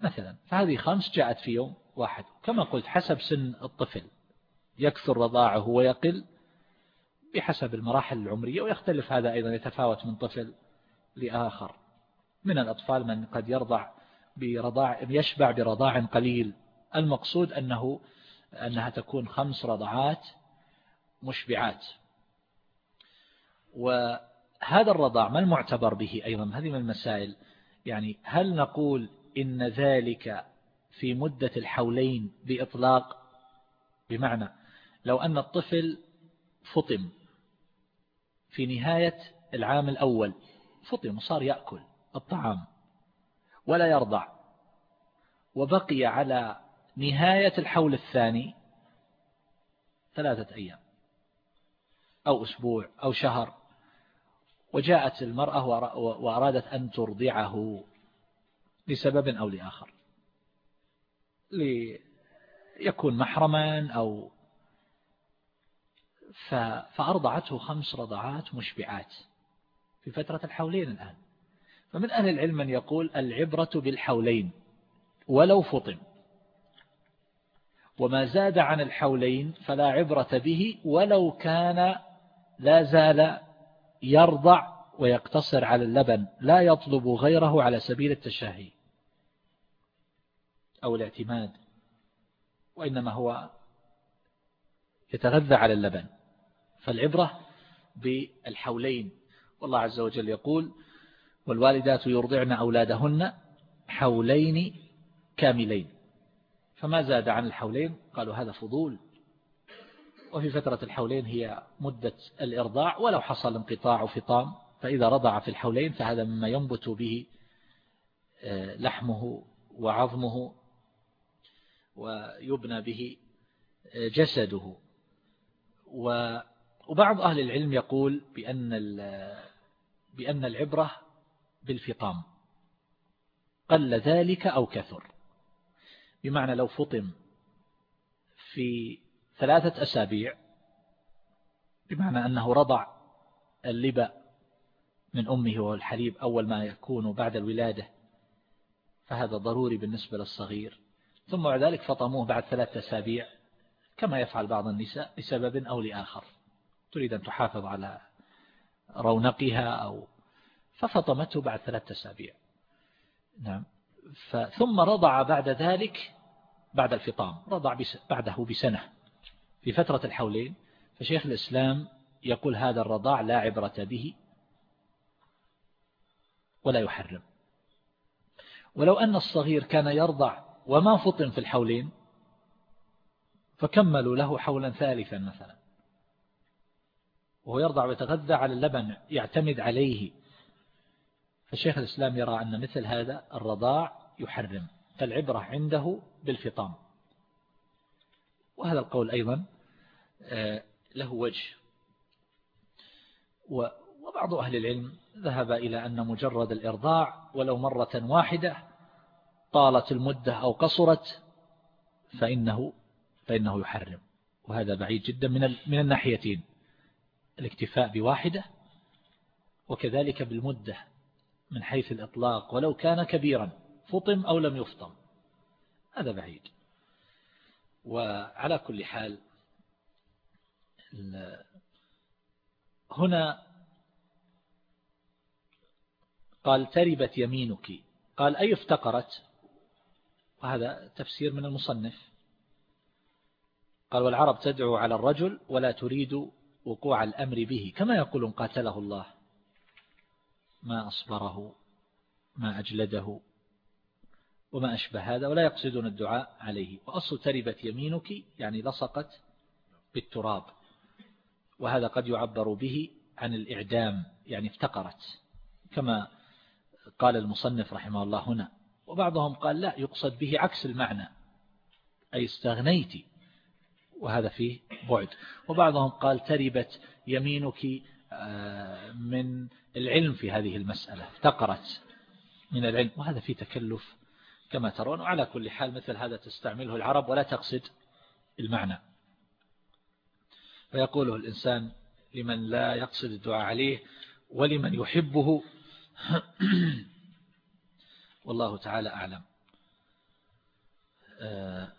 مثلا. فهذه خمس جاءت في يوم واحد. كما قلت حسب سن الطفل. يكثر رضاعه ويقل بحسب المراحل العمرية ويختلف هذا أيضا يتفاوت من طفل لآخر. من الأطفال من قد يرضع برضاع يشبع برضاع قليل. المقصود أنه أنها تكون خمس رضعات مشبعات. وهذا الرضاع ما المعتبر به أيضا؟ هذه من المسائل. يعني هل نقول إن ذلك في مدة الحولين بإطلاق؟ بمعنى لو أن الطفل فطم في نهاية العام الأول. فطم وصار يأكل الطعام ولا يرضع. وبقي على نهاية الحول الثاني ثلاثة أيام أو أسبوع أو شهر. وجاءت المرأة وأرادت أن ترضعه لسبب أو لآخر. ليكون محرما أو فأرضعته خمس رضعات مشبعات في فترة الحولين الآن. فمن أهل العلم من يقول العبرة بالحولين ولو فطم وما زاد عن الحولين فلا عبرة به ولو كان لا زال يرضع ويقتصر على اللبن لا يطلب غيره على سبيل التشهي أو الاعتماد وإنما هو يتغذى على اللبن. فالعبرة بالحولين. والله عز وجل يقول والوالدات يرضعن أولادهن حولين كاملين. فما زاد عن الحولين؟ قالوا هذا فضول. وفي فترة الحولين هي مدة الإرضاع ولو حصل انقطاع فطام فإذا رضع في الحولين فهذا مما ينبت به آه، لحمه وعظمه ويبنى به آه، جسده. وبعض أهل العلم يقول بأن بأن العبرة بالفطام قل ذلك أو كثر. بمعنى لو فطم في ثلاثة أسابيع بمعنى أنه رضع اللبأ من أمه والحليب أول ما يكون بعد الولادة فهذا ضروري بالنسبة للصغير. ثم بعد ذلك فطموه بعد ثلاثة أسابيع كما يفعل بعض النساء لسبب أو لآخر. تريد أن تحافظ على رونقها أو ففطمته بعد ثلاثة أسابيع. نعم. ثم رضع بعد ذلك بعد الفطام رضع بعده بسنة في فترة الحولين. فشيخ الإسلام يقول هذا الرضاع لا عبرة به ولا يحرم. ولو أن الصغير كان يرضع وما فطن في الحولين فكملوا له حولا ثالثا مثلا. وهو يرضع ويتغذى على اللبن يعتمد عليه. فشيخ الإسلام يرى أن مثل هذا الرضاع يحرم فالعبرة عنده بالفطام. وهذا القول أيضا آه، له وجه. وبعض أهل العلم ذهب إلى أن مجرد الإرضاع ولو مرة واحدة طالت المدة أو قصرت فإنه فإنه يحرم. وهذا بعيد جدا من من الناحيتين. الاكتفاء بواحدة وكذلك بالمدة من حيث الإطلاق ولو كان كبيرا فطم أو لم يفطم. هذا بعيد. وعلى كل حال هنا قال تربت يمينك. قال أي افتقرت؟ وهذا تفسير من المصنف. قال والعرب تدعو على الرجل ولا تريد وقوع الأمر به كما يقولون قاتله الله ما أصبره ما أجلده وما أشبه هذا ولا يقصدون الدعاء عليه. وأصل تربت يمينك يعني لصقت بالتراب. وهذا قد يعبر به عن الإعدام يعني افتقرت. كما قال المصنف رحمه الله هنا. وبعضهم قال لا يقصد به عكس المعنى. أي استغنيت وهذا فيه بعد. وبعضهم قال تربت يمينك آه، من العلم في هذه المسألة افتقرت من العلم. وهذا فيه تكلف كما ترون. وعلى كل حال مثل هذا تستعمله العرب ولا تقصد المعنى. فيقوله الإنسان لمن لا يقصد الدعاء عليه ولمن يحبه. والله تعالى أعلم. آه،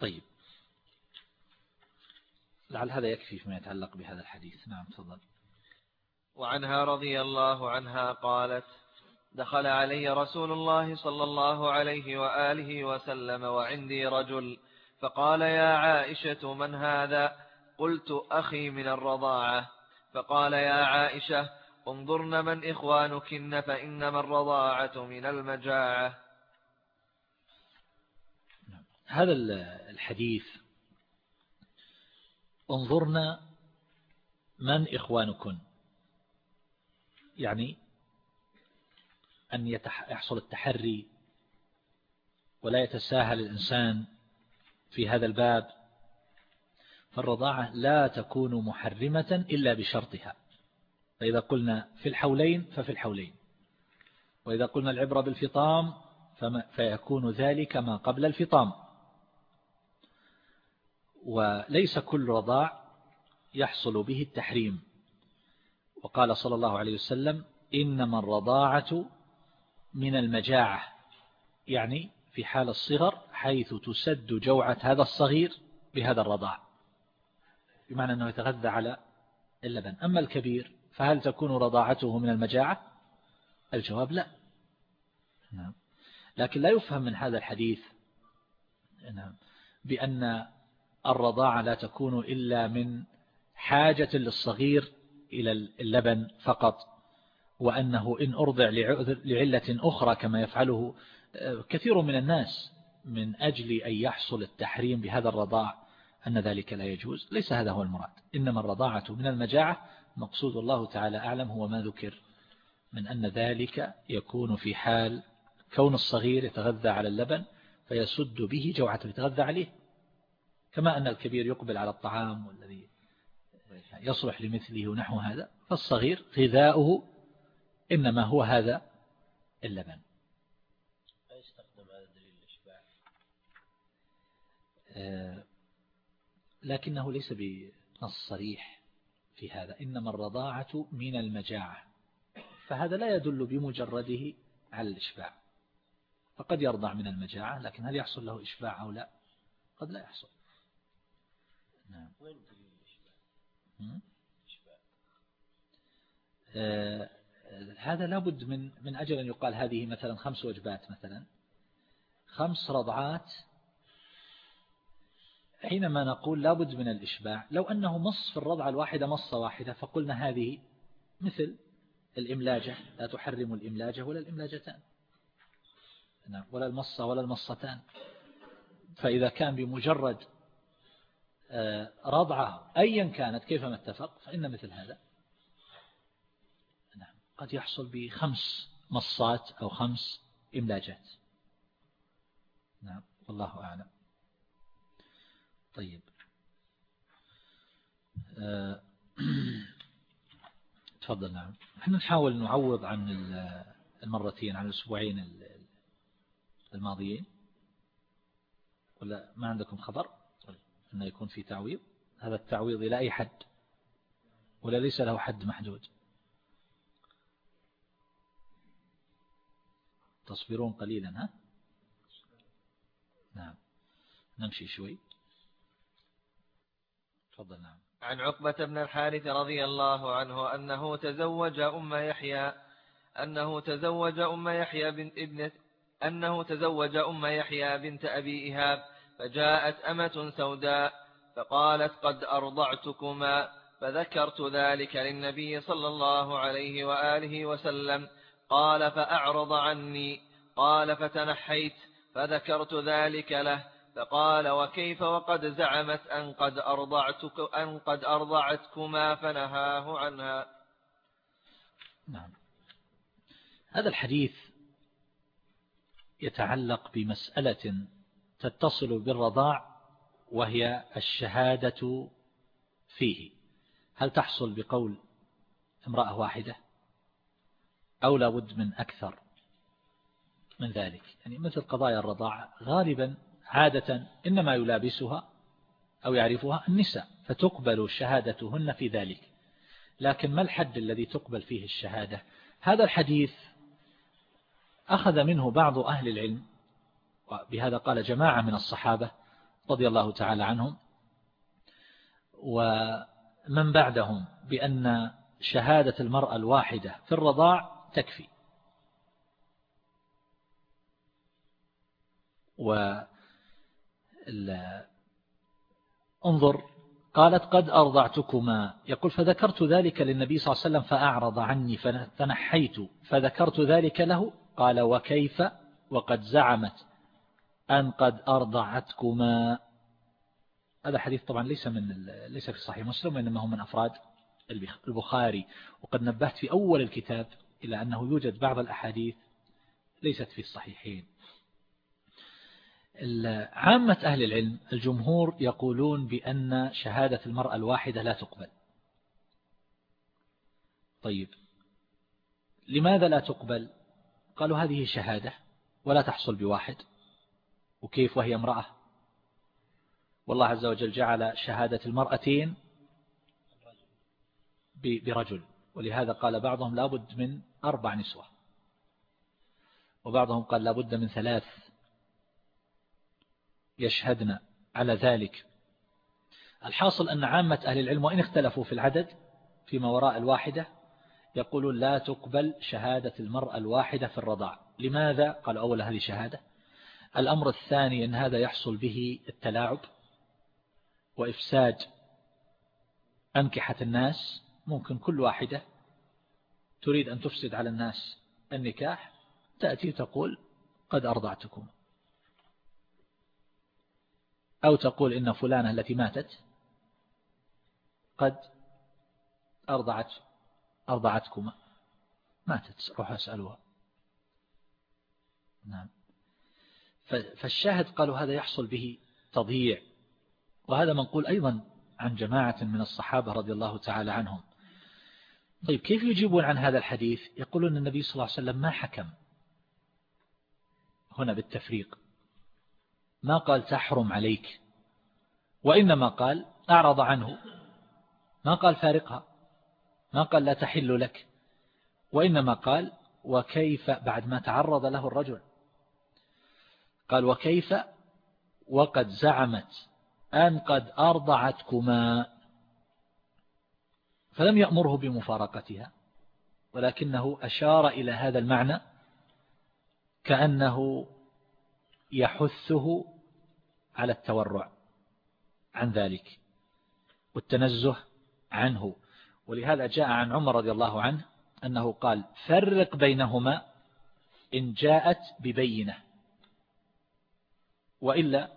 طيب. لعل هذا يكفي فيما يتعلق بهذا الحديث. نعم تفضل. وعنها رضي الله عنها قالت دخل علي رسول الله صلى الله عليه وآله وسلم وعندي رجل فقال يا عائشة من هذا؟ قلت أخي من الرضاعة. فقال يا عائشة انظرن من إخوانكن فإنما الرضاعة من المجاعة. هذا الحديث انظرنا من إخوانكن. يعني أن يحصل التحري ولا يتساهل الإنسان في هذا الباب فالرضاعة لا تكون محرمة إلا بشرطها. فإذا قلنا في الحولين ففي الحولين. وإذا قلنا العبرة بالفطام فيكون ذلك ما قبل الفطام. وليس كل رضاع يحصل به التحريم. وقال صلى الله عليه وسلم إنما الرضاعة من المجاعة يعني في حال الصغر حيث تسد جوعة هذا الصغير بهذا الرضاع. بمعنى أنه يتغذى على اللبن. أما الكبير فهل تكون رضاعته من المجاعة؟ الجواب لا. نعم. لكن لا يفهم من هذا الحديث نعم بأن الرضاعة لا تكون إلا من حاجة للصغير إلى اللبن فقط وأنه إن أرضع لعلة أخرى كما يفعله آه، كثير من الناس من أجل أن يحصل التحريم بهذا الرضاع أن ذلك لا يجوز. ليس هذا هو المراد. إنما الرضاعة من المجاعة مقصود الله تعالى أعلم هو ما ذكر من أن ذلك يكون في حال كون الصغير يتغذى على اللبن فيسد به جوعته يتغذى عليه. كما أن الكبير يقبل على الطعام والذي يصلح لمثله ونحو هذا فالصغير غذاؤه إنما هو هذا اللبن. يستخدم هذا دليل الإشباع آه، لكنه ليس بنص صريح في هذا إنما الرضاعة من المجاعة فهذا لا يدل بمجرده على الإشباع. فقد يرضع من المجاعة لكن هل يحصل له إشباع أو لا؟ قد لا يحصل. نعم. وين آه هذا لابد من من أجل أن يقال هذه مثلا خمس وجبات مثلا. خمس رضعات. حينما نقول لابد من الإشباع لو أنه مص في الرضعة الواحدة مصة واحدة فقلنا هذه مثل الإملاجة. لا تحرم الإملاجة ولا الإملاجتان. نعم، ولا المصة ولا المصتان. فإذا كان بمجرد آه، رضعة أيا كانت كيفما اتفق فإن مثل هذا. نعم قد يحصل بخمس مصات أو خمس إملاجات. نعم والله أعلم. طيب. آه، تفضل. نعم. إحنا نحاول نعوض عن المرتين عن الأسبوعين الماضيين. ولا ما عندكم خبر؟ أنه يكون في تعويض. هذا التعويض إلى أي حد؟ ولا ليس له حد محدود. تصبرون قليلا ها؟ نعم. نمشي شوي. تفضل نعم. عن عقبة بن الحارث رضي الله عنه أنه تزوج أم يحيى أنه تزوج أم يحيى بنت ابنة أنه تزوج أم يحيى بنت أبي إهاب فجاءت أمة سوداء فقالت قد أرضعتكما فذكرت ذلك للنبي صلى الله عليه وآله وسلم. قال فأعرض عني. قال فتنحيت. فذكرت ذلك له. فقال وكيف وقد زعمت أن قد أرضعتك أن قد أرضعتكما فنهاه عنها. نعم. هذا الحديث يتعلق بمسألة تتصل بالرضاع وهي الشهادة فيه. هل تحصل بقول امرأة واحدة أو لابد من أكثر من ذلك؟ يعني مثل قضايا الرضاعة غالبا عادة إنما يلابسها أو يعرفها النساء فتقبل شهادتهن في ذلك. لكن ما الحد الذي تقبل فيه الشهادة؟ هذا الحديث أخذ منه بعض أهل العلم وبهذا قال جماعة من الصحابة رضي الله تعالى عنهم ومن بعدهم بأن شهادة المرأة الواحدة في الرضاع تكفي. و انظر قالت قد أرضعتكما. يقول فذكرت ذلك للنبي صلى الله عليه وسلم فأعرض عني فنحيت فذكرت ذلك له؟ قال وكيف؟ وقد زعمت. أن قد أرضعتكما. هذا حديث طبعا ليس من ليس في صحيح مسلم وإنما هو من أفراد البخاري. وقد نبهت في أول الكتاب إلى أنه يوجد بعض الأحاديث ليست في الصحيحين. عامة أهل العلم الجمهور يقولون بأن شهادة المرأة الواحدة لا تقبل. طيب لماذا لا تقبل؟ قالوا هذه شهادة ولا تحصل بواحد. وكيف وهي امرأة. والله عز وجل جعل شهادة المرأتين برجل. ولهذا قال بعضهم لابد من أربع نسوة. وبعضهم قال لابد من ثلاث. يشهدن على ذلك. الحاصل أن عامة أهل العلم وإن اختلفوا في العدد فيما وراء الواحدة يقولون لا تقبل شهادة المرأة الواحدة في الرضاع. لماذا؟ قال أول هذه شهادة. الأمر الثاني أن هذا يحصل به التلاعب وإفساد أنكحة الناس. ممكن كل واحدة تريد أن تفسد على الناس النكاح تأتي تقول قد أرضعتكم. أو تقول إن فلانة التي ماتت قد أرضعت أرضعتكما. ماتت روح أسألها. نعم. فالشاهد قالوا هذا يحصل به تضييع. وهذا منقول أيضا عن جماعة من الصحابة رضي الله تعالى عنهم. طيب كيف يجيبون عن هذا الحديث؟ يقولون النبي صلى الله عليه وسلم ما حكم هنا بالتفريق. ما قال تحرم عليك وإنما قال أعرض عنه. ما قال فارقها. ما قال لا تحل لك. وإنما قال وكيف بعد ما تعرض له الرجل. قال وكيف؟ وقد زعمت أن قد أرضعتكما. فلم يأمره بمفارقتها ولكنه أشار إلى هذا المعنى كأنه يحثه على التورع عن ذلك والتنزه عنه. ولهذا جاء عن عمر رضي الله عنه أنه قال فرق بينهما إن جاءت ببينة. وإلا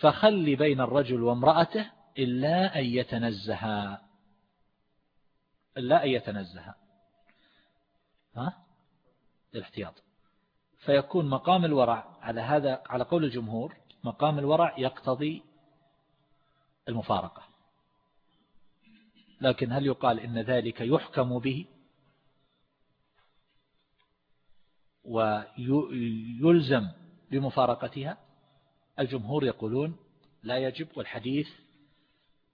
فخل بين الرجل وامرأته إلا أن يتنزها. إلا أن يتنزها. ها؟ الاحتياط فيكون مقام الورع على هذا على قول الجمهور مقام الورع يقتضي المفارقة. لكن هل يقال إن ذلك يحكم به؟ ويلزم بمفارقتها؟ الجمهور يقولون لا يجب والحديث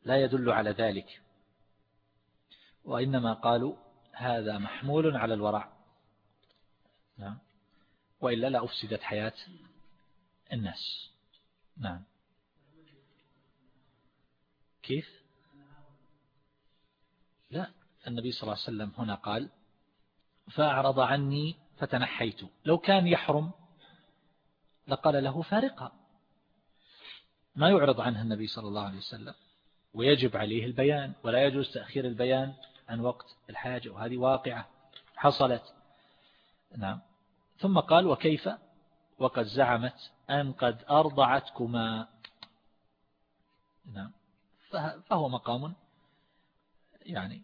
لا يدل على ذلك وإنما قالوا هذا محمول على الورع. نعم. وإلا لا أفسدت حياة الناس. نعم. كيف؟ لا. النبي صلى الله عليه وسلم هنا قال فأعرض عني فتنحيت. لو كان يحرم لقال له فارقها ما يعرض عنها النبي صلى الله عليه وسلم ويجب عليه البيان ولا يجوز تأخير البيان عن وقت الحاجة وهذه واقعة حصلت. نعم. ثم قال وكيف؟ وقد زعمت أن قد أرضعتكما. نعم. فهو مقام يعني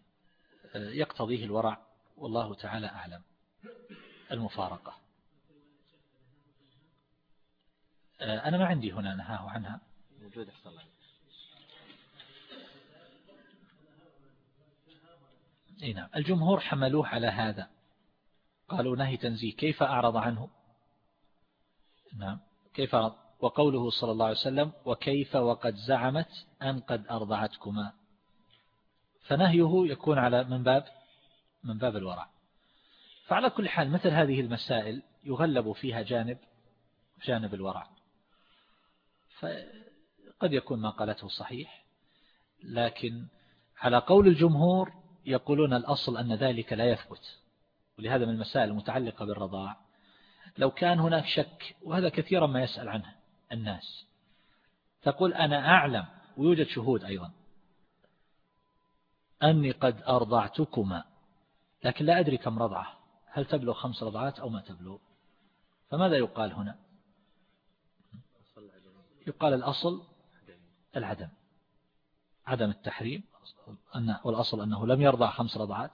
يقتضيه الورع والله تعالى أعلم. المفارقة. أنا ما عندي هنا نهاه عنها. موجود أحسن إي نعم. الجمهور حملوه على هذا. قالوا نهي تنزيه. كيف أعرض عنه؟ نعم. كيف أعرض؟ وقوله صلى الله عليه وسلم وكيف وقد زعمت أن قد أرضعتكما. فنهيه يكون على من باب من باب الورع. فعلى كل حال مثل هذه المسائل يغلب فيها جانب جانب الورع. فقد يكون ما قالته صحيح لكن على قول الجمهور يقولون الأصل أن ذلك لا يثبت ولهذا من المسائل المتعلقة بالرضاع. لو كان هناك شك وهذا كثيرا ما يسأل عنه الناس. تقول أنا أعلم ويوجد شهود أيضا. أني قد أرضعتكما لكن لا أدري كم رضعة. هل تبلغ خمس رضعات أو ما تبلغ؟ فماذا يقال هنا؟ يقال الأصل العدم. عدم التحريم والأصل أنه لم يرضع خمس رضعات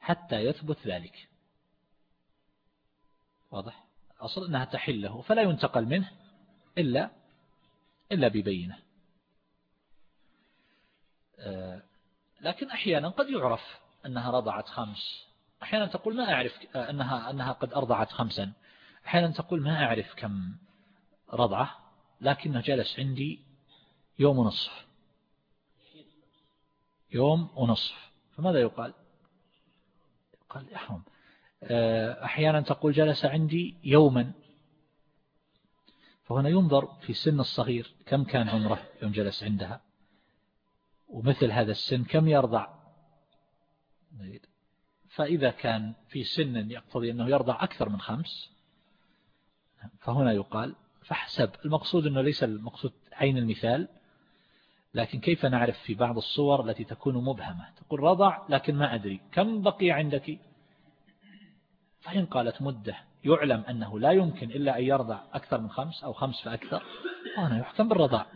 حتى يثبت ذلك. واضح؟ الأصل أنها تحل له فلا ينتقل منه إلا إلا ببينة. آه، لكن أحيانا قد يعرف أنها رضعت خمس. أحيانا تقول ما أعرف أنها, أنها قد أرضعت خمسا. أحيانا تقول ما أعرف كم رضعة لكنه جلس عندي يوم ونصف. يوم ونصف. فماذا يقال؟ قال يحرم. آه، أحيانا تقول جلس عندي يوما. فهنا ينظر في سن الصغير كم كان عمره يوم جلس عندها. ومثل هذا السن كم يرضع؟ فإذا كان في سن يقتضي أنه يرضع أكثر من خمس فهنا يقال فحسب المقصود أنه ليس المقصود عين المثال لكن كيف نعرف في بعض الصور التي تكون مبهمة؟ تقول رضع لكن ما أدري. كم بقي عندك؟ فإن قالت مدة يعلم أنه لا يمكن إلا أن يرضع أكثر من خمس أو خمس فأكثر. وهنا يحكم بالرضاع.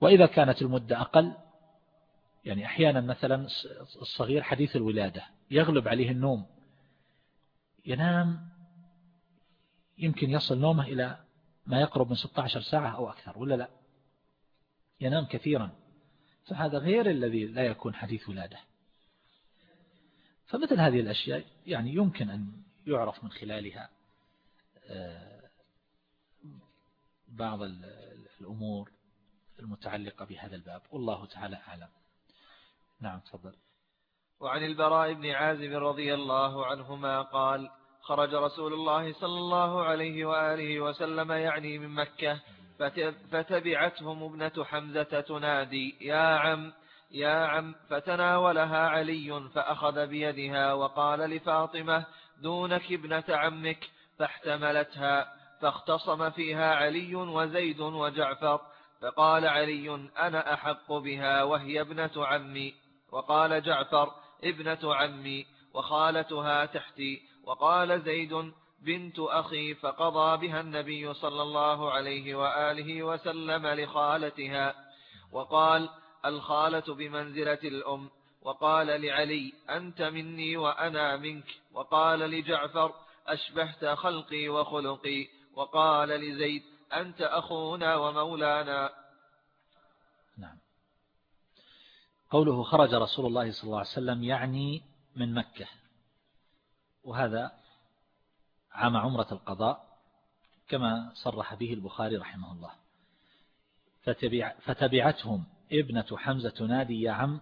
وإذا كانت المدة أقل يعني أحيانا مثلا الصغير حديث الولادة يغلب عليه النوم. ينام يمكن يصل نومه إلى ما يقرب من 16 ساعة أو أكثر ولا لا؟ ينام كثيرا. فهذا غير الذي لا يكون حديث ولادة. فمثل هذه الأشياء يعني يمكن أن يعرف من خلالها آه، بعض الأمور المتعلقة بهذا الباب. والله تعالى أعلم. نعم تفضل. وعن البراء بن عازب رضي الله عنهما قال خرج رسول الله صلى الله عليه وآله وسلم يعني من مكة فتبعتهم ابنة حمزة تنادي يا عم يا عم فتناولها علي فأخذ بيدها وقال لفاطمة دونك ابنة عمك فاحتملتها فاختصم فيها علي وزيد وجعفر فقال علي أنا أحق بها وهي ابنة عمي وقال جعفر ابنة عمي وخالتها تحتي وقال زيد بنت أخي فقضى بها النبي صلى الله عليه وآله وسلم لخالتها. وقال الخالة بمنزلة الأم. وقال لعلي أنت مني وأنا منك. وقال لجعفر أشبهت خلقي وخلقي. وقال لزيد أنت أخونا ومولانا. نعم. قوله خرج رسول الله صلى الله عليه وسلم يعني من مكة. وهذا عام عمرة القضاء كما صرح به البخاري رحمه الله. فتبع فتبعتهم ابنة حمزة تنادي يا عم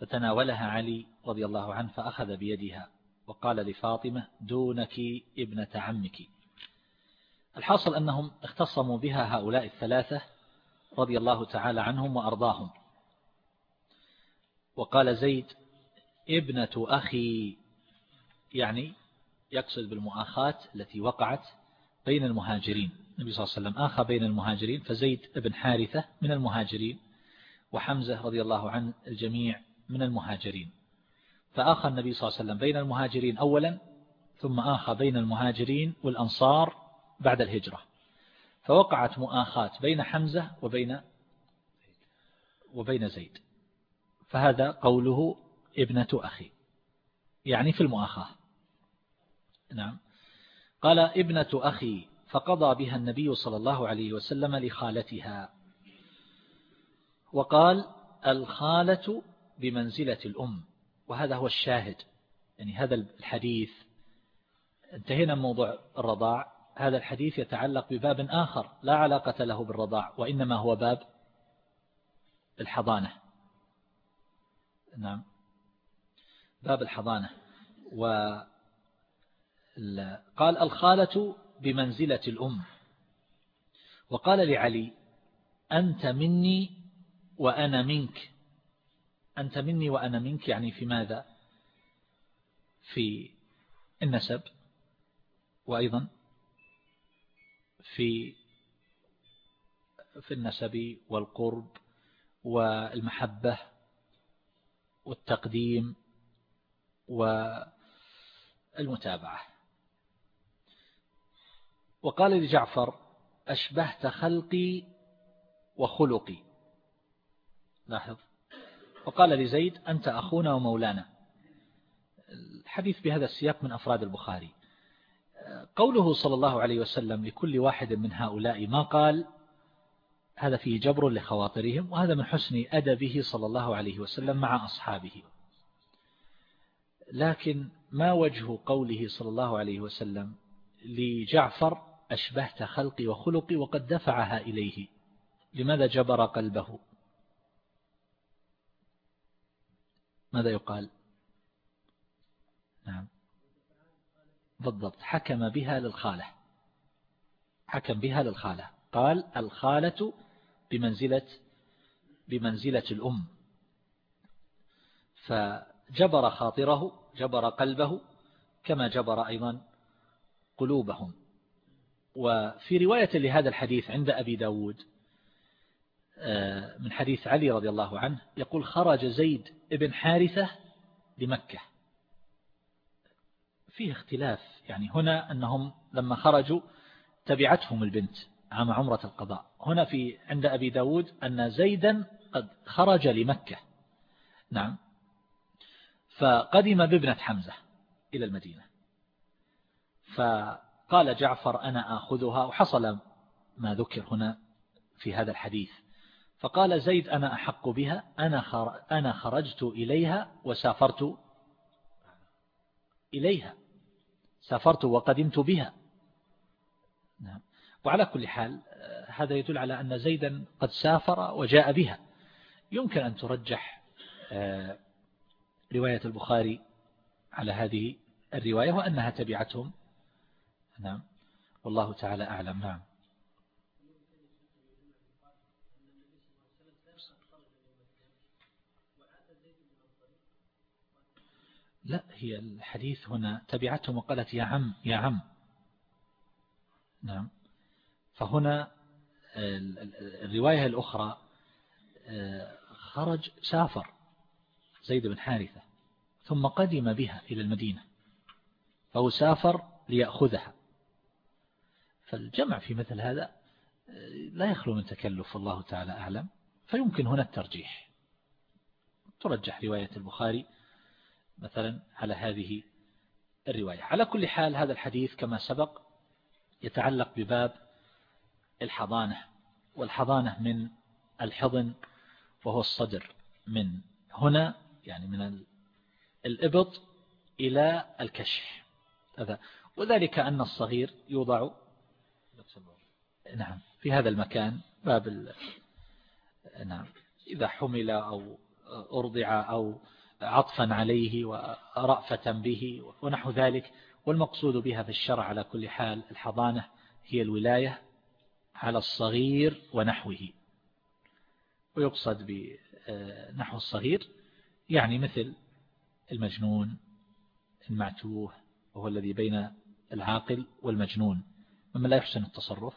فتناولها علي رضي الله عنه فأخذ بيدها وقال لفاطمة دونك ابنة عمك. الحاصل أنهم اختصموا بها هؤلاء الثلاثة رضي الله تعالى عنهم وأرضاهم. وقال زيد ابنة أخي يعني يقصد بالمؤاخاة التي وقعت بين المهاجرين. النبي صلى الله عليه وسلم آخى بين المهاجرين فزيد ابن حارثة من المهاجرين وحمزة رضي الله عن الجميع من المهاجرين. فآخى النبي صلى الله عليه وسلم بين المهاجرين أولا ثم آخى بين المهاجرين والأنصار بعد الهجرة. فوقعت مؤاخاة بين حمزة وبين وبين زيد. فهذا قوله ابنة أخي يعني في المؤاخاة. نعم. قال ابنة أخي فقضى بها النبي صلى الله عليه وسلم لخالتها. وقال الخالة بمنزلة الأم. وهذا هو الشاهد. يعني هذا الحديث انتهينا من موضوع الرضاع. هذا الحديث يتعلق بباب آخر لا علاقة له بالرضاع وإنما هو باب الحضانة. نعم. باب الحضانة. وقال الخالة بمنزلة الأم. وقال لعلي أنت مني وأنا منك. أنت مني وأنا منك يعني في ماذا؟ في النسب وأيضا في في النسب والقرب والمحبة والتقديم والمتابعة. وقال لجعفر أشبهت خلقي وخلقي. لاحظ؟ وقال لزيد أنت أخونا ومولانا. الحديث بهذا السياق من أفراد البخاري. قوله صلى الله عليه وسلم لكل واحد من هؤلاء ما قال؟ هذا فيه جبر لخواطرهم وهذا من حسن أدبه صلى الله عليه وسلم مع أصحابه. لكن ما وجه قوله صلى الله عليه وسلم لجعفر أشبهت خلقي وخلقي وقد دفعها إليه. لماذا جبر قلبه؟ ماذا يقال؟ نعم. بالضبط. حكم بها للخالة. حكم بها للخالة. قال الخالة بمنزلة بمنزلة الأم. فجبر خاطره جبر قلبه كما جبر أيضا قلوبهم. وفي رواية لهذا الحديث عند أبي داود آه، من حديث علي رضي الله عنه يقول خرج زيد ابن حارثة لمكة. فيه اختلاف يعني هنا أنهم لما خرجوا تبعتهم البنت عام عمرة القضاء. هنا في عند أبي داود أن زيدا قد خرج لمكة. نعم. فقدم بابنة حمزة إلى المدينة. فقال جعفر أنا آخذها وحصل ما ذكر هنا في هذا الحديث. فقال زيد أنا أحق بها أنا أنا خرجت إليها وسافرت إليها. سافرت وقدمت بها. نعم. وعلى كل حال هذا يدل على أن زيدا قد سافر وجاء بها. يمكن أن ترجح آه، رواية البخاري على هذه الرواية وأنها تبعتهم. نعم. والله تعالى أعلم. نعم. لا هي الحديث هنا تبعتهم وقالت يا عم يا عم. نعم. فهنا الرواية الأخرى آه، خرج سافر زيد بن حارثة ثم قدم بها إلى المدينة فهو سافر ليأخذها. فالجمع في مثل هذا آه، لا يخلو من تكلف الله تعالى أعلم. فيمكن هنا الترجيح. ترجح رواية البخاري مثلا على هذه الرواية. على كل حال هذا الحديث كما سبق يتعلق بباب الحضانة والحضانة من الحضن وهو الصدر من هنا يعني من الإبط إلى الكشح. وذلك أن الصغير يوضع نعم في هذا المكان باب نعم إذا حمل أو أرضع أو عطفا عليه ورأفة به ونحو ذلك. والمقصود بها في الشرع على كل حال الحضانة هي الولاية على الصغير ونحوه. ويقصد بنحو الصغير يعني مثل المجنون المعتوه وهو الذي بين العاقل والمجنون. مما لا يحسن التصرف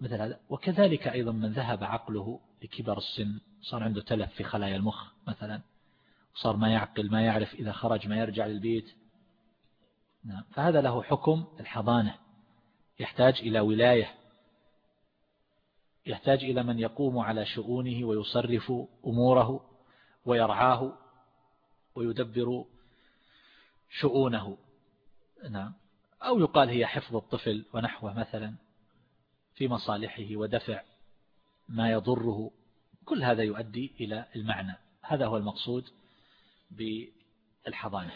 مثل هذا. وكذلك أيضا من ذهب عقله لكبر السن صار عنده تلف في خلايا المخ مثلا صار ما يعقل ما يعرف إذا خرج ما يرجع للبيت. نعم. فهذا له حكم الحضانة. يحتاج إلى ولاية. يحتاج إلى من يقوم على شؤونه ويصرف أموره ويرعاه ويدبر شؤونه. نعم. أو يقال هي حفظ الطفل ونحوه مثلا في مصالحه ودفع ما يضره. كل هذا يؤدي إلى المعنى. هذا هو المقصود بالحضانة.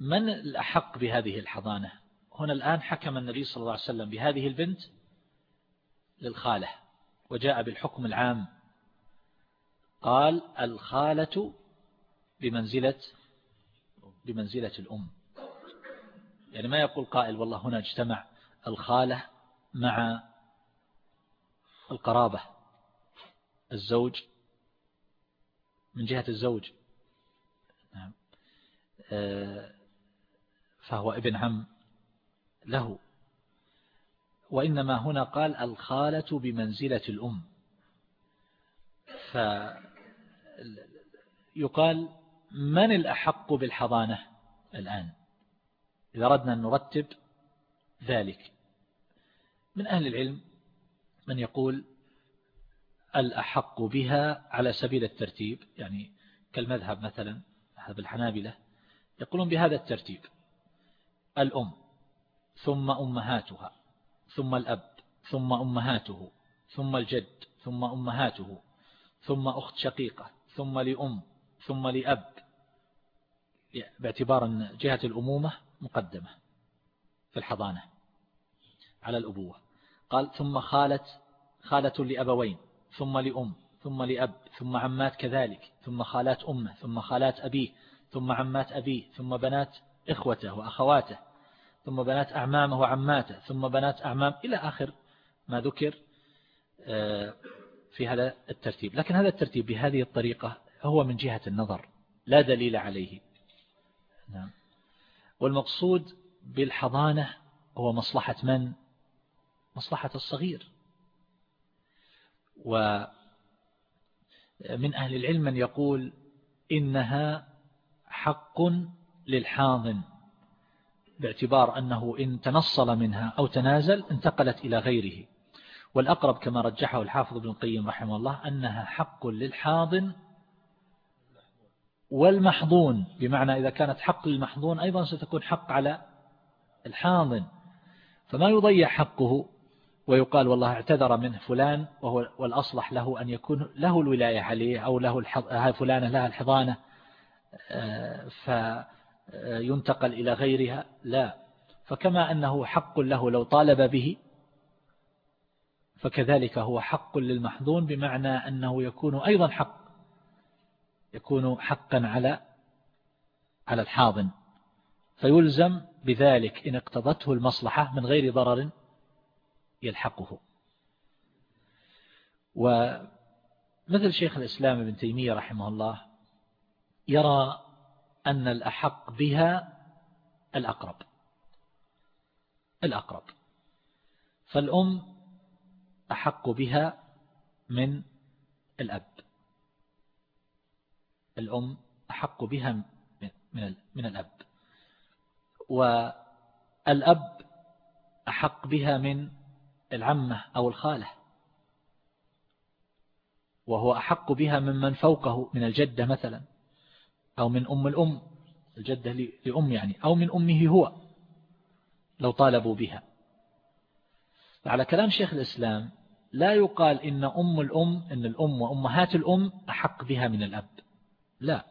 من الأحق بهذه الحضانة؟ هنا الآن حكم النبي صلى الله عليه وسلم بهذه البنت للخالة وجاء بالحكم العام. قال الخالة بمنزلة بمنزلة الأم. يعني ما يقول قائل والله هنا اجتمع الخالة مع القرابة الزوج من جهة الزوج. نعم. آه، فهو ابن عم له. وإنما هنا قال الخالة بمنزلة الأم. فيقال من الأحق بالحضانة الآن؟ إذا أردنا أن نرتب ذلك. من أهل العلم من يقول الأحق بها على سبيل الترتيب يعني كالمذهب مثلا مذهب الحنابلة يقولون بهذا الترتيب الأم ثم أمهاتها ثم الأب ثم أمهاته ثم الجد ثم أمهاته ثم أخت شقيقة ثم لأم ثم لأب باعتبار جهة الأمومة مقدمة في الحضانة على الأبوة. قال ثم خالة خالة لأبوين ثم لأم ثم لأب ثم عمات كذلك ثم خالات أمه ثم خالات أبيه ثم عمات أبيه ثم بنات إخوته وأخواته ثم بنات أعمامه وعماته ثم بنات أعمام إلى آخر ما ذكر آه، في هذا الترتيب. لكن هذا الترتيب بهذه الطريقة هو من جهة النظر لا دليل عليه. نعم. والمقصود بالحضانة هو مصلحة من؟ مصلحة الصغير ومن أهل العلم من يقول إنها حق للحاضن باعتبار أنه إن تنصل منها أو تنازل انتقلت إلى غيره والأقرب كما رجحه الحافظ ابن القيم رحمه الله أنها حق للحاضن والمحضون بمعنى إذا كانت حق للمحضون أيضا ستكون حق على الحاضن. فما يضيع حقه؟ ويقال والله اعتذر منه فلان وهو والأصلح له أن يكون له الولاية عليه أو له فلانة لها الحضانة آه، فينتقل إلى غيرها. لا. فكما أنه حق له لو طالب به فكذلك هو حق للمحظون بمعنى أنه يكون أيضا حق يكون حقا على على الحاضن. فيلزم بذلك إن اقتضته المصلحة من غير ضرر يلحقه. ومثل شيخ الإسلام ابن تيمية رحمه الله يرى أن الأحق بها الأقرب الأقرب. فالأم أحق بها من الأب. الأم أحق بها من من الأب. والأب أحق بها من العمة أو الخالة. وهو أحق بها ممن فوقه من الجدة مثلا أو من أم الأم. الجدة لأم يعني أو من أمه هو لو طالبوا بها. على كلام شيخ الإسلام لا يقال إن أم الأم إن الأم وأمهات الأم أحق بها من الأب. لا.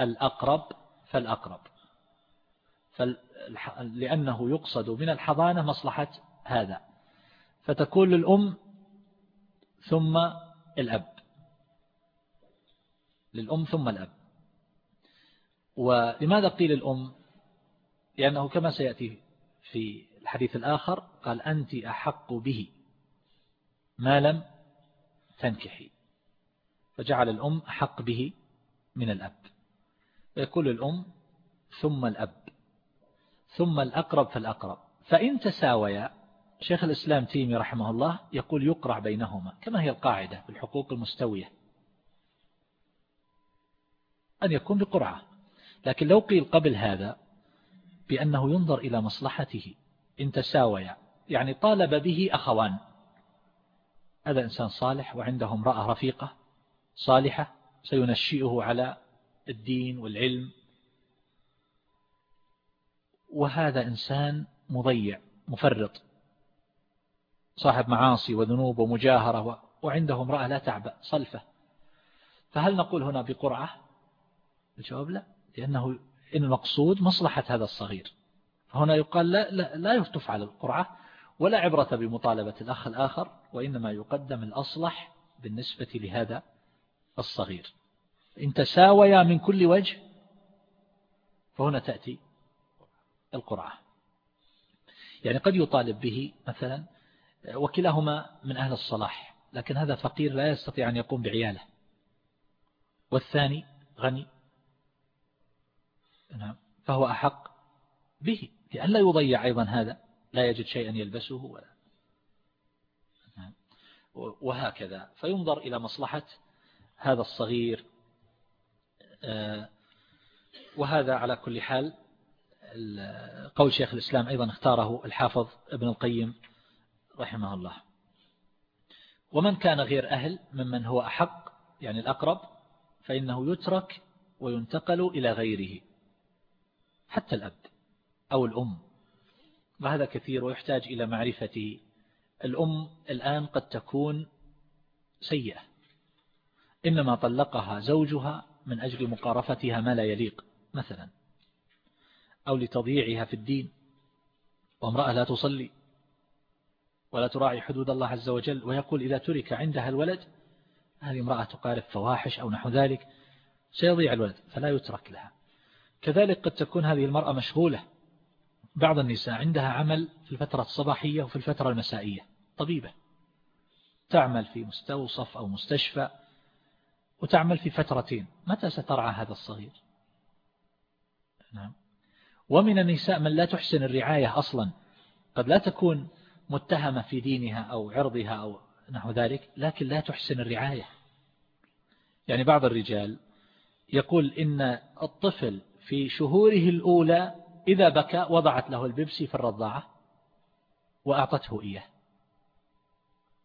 الأقرب فالأقرب. فال... لأنه يقصد من الحضانة مصلحة هذا. فتكون للأم ثم الأب. للأم ثم الأب. ولماذا قيل الأم؟ لأنه كما سيأتي في الحديث الآخر قال أنت أحق به ما لم تنكحي. فجعل الأم أحق به من الأب. فيقول الأم ثم الأب ثم الأقرب فالأقرب. فإن تساويا شيخ الإسلام تيمي رحمه الله يقول يقرع بينهما كما هي القاعدة في الحقوق المستوية. أن يكون بقرعة. لكن لو قيل قبل هذا بأنه ينظر إلى مصلحته إن تساويا يعني طالب به أخوان. هذا إنسان صالح وعنده امرأة رفيقة صالحة سينشئه على الدين والعلم. وهذا إنسان مضيع مفرط صاحب معاصي وذنوب ومجاهرة وعنده امرأة لا تعبأ صلفة. فهل نقول هنا بقرعة؟ الجواب لا لأنه إن المقصود مصلحة هذا الصغير. فهنا يقال لا, لا, لا تفعل القرعة ولا عبرة بمطالبة الأخ الآخر وإنما يقدم الأصلح بالنسبة لهذا الصغير. إن تساويا من كل وجه فهنا تأتي القرعة. يعني قد يطالب به مثلا وكلاهما من أهل الصلاح لكن هذا فقير لا يستطيع أن يقوم بعياله. والثاني غني. نعم. فهو أحق به. لأن لا يضيع أيضا هذا لا يجد شيئا يلبسه ولا. نعم. وهكذا. فينظر إلى مصلحة هذا الصغير آه، وهذا على كل حال قول شيخ الإسلام أيضا اختاره الحافظ ابن القيم رحمه الله. ومن كان غير أهل ممن هو أحق يعني الأقرب فإنه يترك وينتقل إلى غيره حتى الأب أو الأم. وهذا كثير ويحتاج إلى معرفته. الأم الآن قد تكون سيئة. إنما طلقها زوجها من أجل مقارفتها ما لا يليق مثلا أو لتضييعها في الدين وامرأة لا تصلي ولا تراعي حدود الله عز وجل ويقول إذا ترك عندها الولد هذه امرأة تقارب فواحش أو نحو ذلك سيضيع الولد فلا يترك لها. كذلك قد تكون هذه المرأة مشغولة بعض النساء عندها عمل في الفترة الصباحية وفي الفترة المسائية طبيبة تعمل في مستوصف أو مستشفى وتعمل في فترتين. متى سترعى هذا الصغير؟ نعم. ومن النساء من لا تحسن الرعاية أصلا. قد لا تكون متهمة في دينها أو عرضها أو نحو ذلك لكن لا تحسن الرعاية. يعني بعض الرجال يقول إن الطفل في شهوره الأولى إذا بكى وضعت له البيبسي في الرضاعة وأعطته إياه.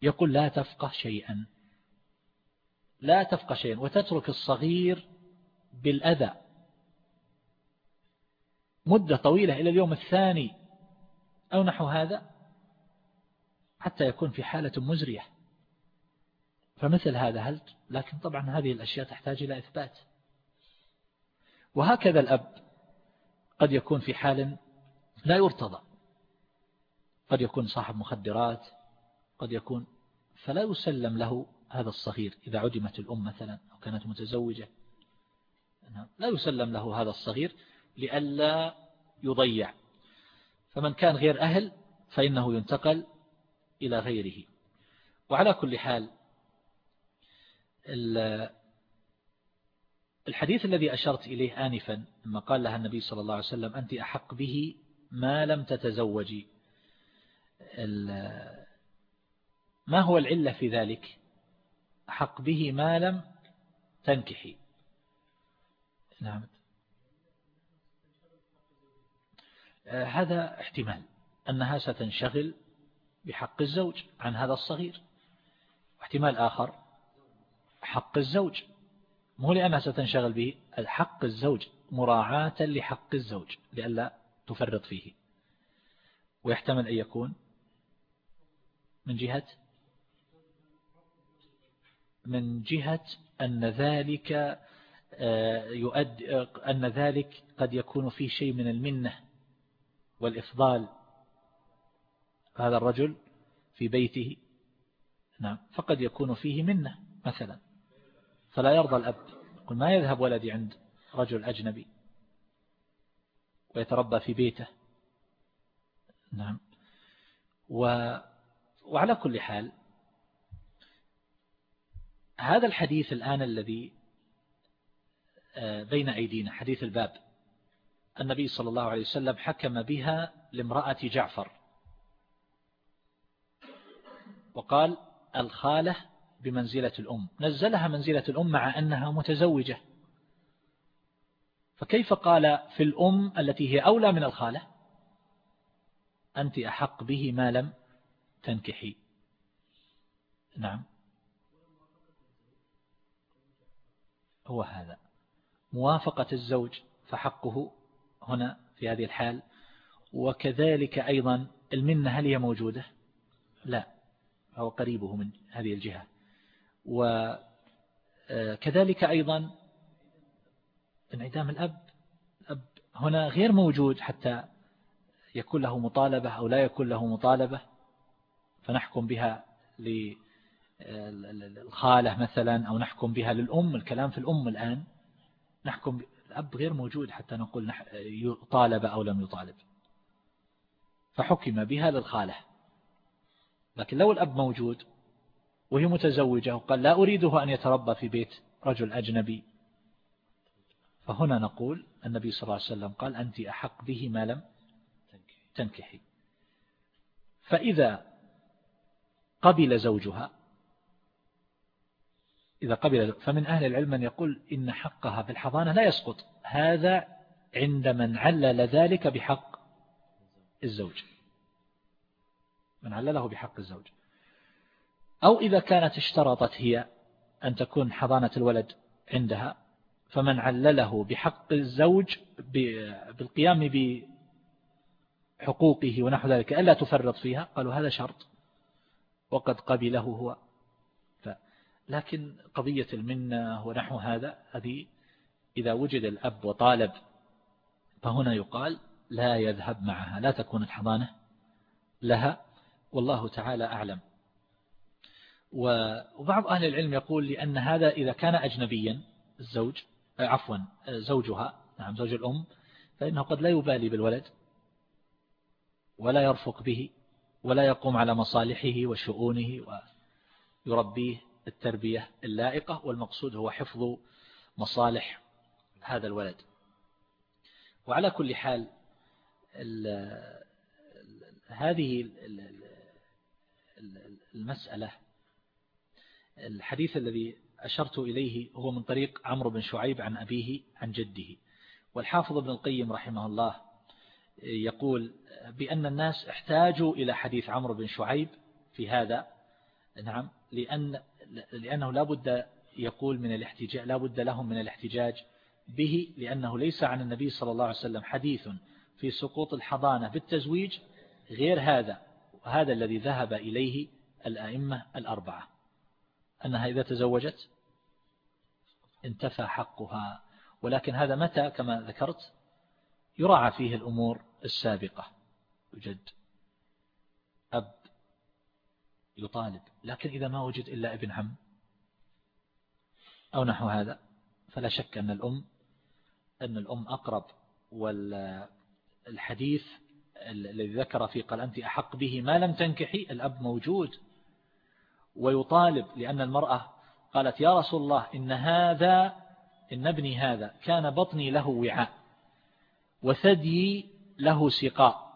يقول لا تفقه شيئا. لا تفقه شيئا وتترك الصغير بالأذى. مدة طويلة إلى اليوم الثاني أو نحو هذا حتى يكون في حالة مزرية. فمثل هذا هل لكن طبعا هذه الأشياء تحتاج إلى إثبات. وهكذا الأب قد يكون في حال لا يرتضى. قد يكون صاحب مخدرات قد يكون فلا يسلم له هذا الصغير إذا عدمت الأم مثلا أو كانت متزوجة نعم. لا يسلم له هذا الصغير لئلا يضيع. فمن كان غير أهل فإنه ينتقل إلى غيره. وعلى كل حال الحديث الذي أشرت إليه آنفا لما قال لها النبي صلى الله عليه وسلم أنت أحق به ما لم تتزوجي. ما هو العلة في ذلك؟ أحق به ما لم تنكحي. نعم. هذا احتمال أنها ستنشغل بحق الزوج عن هذا الصغير. واحتمال آخر حق الزوج مو لأنها ستنشغل به الحق الزوج مراعاة لحق الزوج لئلا تفرط فيه. ويحتمل أن يكون من جهة من جهة أن ذلك آه، يؤدي أن ذلك قد يكون فيه شيء من المنة والإفضال. هذا الرجل في بيته نعم فقد يكون فيه منة مثلا فلا يرضى الأب. يقول ما يذهب ولدي عند رجل أجنبي ويتربى في بيته. نعم. و وعلى كل حال هذا الحديث الآن الذي آه، بين أيدينا حديث الباب. النبي صلى الله عليه وسلم حكم بها لامرأة جعفر. وقال الخالة بمنزلة الأم. نزلها منزلة الأم مع أنها متزوجة. فكيف قال في الأم التي هي أولى من الخالة؟ أنت أحق به ما لم تنكحي. نعم. هو هذا. موافقة الزوج فحقه هنا في هذه الحال. وكذلك أيضا المنة هل هي موجودة؟ لا أو قريبه من هذه الجهة. وكذلك أيضا انعدام الأب. الأب هنا غير موجود حتى يكون له مطالبة أو لا يكون له مطالبة فنحكم بها للخالة مثلا أو نحكم بها للأم الكلام في الأم الآن نحكم الأب غير موجود حتى نقول يطالب أو لم يطالب. فحكم بها للخالة. لكن لو الأب موجود وهي متزوجة وقال لا أريده أن يتربى في بيت رجل أجنبي فهنا نقول النبي صلى الله عليه وسلم قال أنت أحق به ما لم تنكحي. فإذا قبل زوجها إذا قبل فمن أهل العلم من يقول إن حقها في الحضانة لا يسقط. هذا عند من علل ذلك بحق الزوج. من علله بحق الزوج. أو إذا كانت اشترطت هي أن تكون حضانة الولد عندها فمن علله بحق الزوج بالقيام بحقوقه ونحو ذلك ألا تفرط فيها؟ قالوا هذا شرط. وقد قبله هو. لكن قضية المنة ونحو هذا هذه إذا وجد الأب وطالب فهنا يقال لا يذهب معها لا تكون الحضانة لها. والله تعالى أعلم. وبعض أهل العلم يقول لأن هذا إذا كان أجنبيا الزوج عفوا زوجها نعم زوج الأم فإنه قد لا يبالي بالولد ولا يرفق به ولا يقوم على مصالحه وشؤونه ويربيه. التربية اللائقة والمقصود هو حفظ مصالح هذا الولد. وعلى كل حال هذه المسألة الحديث الذي أشرت إليه هو من طريق عمرو بن شعيب عن أبيه عن جده. والحافظ ابن القيم رحمه الله يقول بأن الناس احتاجوا إلى حديث عمرو بن شعيب في هذا نعم لأن لأنه لا بد يقول من الاحتجاج لا بد لهم من الاحتجاج به لأنه ليس عن النبي صلى الله عليه وسلم. حديث في سقوط الحضانة بالتزويج غير هذا وهذا الذي ذهب إليه الأئمة الأربعة. أنها إذا تزوجت انتفى حقها ولكن هذا متى؟ كما ذكرت يراعى فيه الأمور السابقة. يوجد أب يطالب. لكن إذا ما وجد إلا ابن عم أو نحو هذا فلا شك أن الأم أن الأم أقرب والحديث الذي ذكر فيه قال أنت أحق به ما لم تنكحي الأب موجود. ويطالب لأن المرأة قالت يا رسول الله إن هذا إن ابني هذا كان بطني له وعاء وثدي له سقاء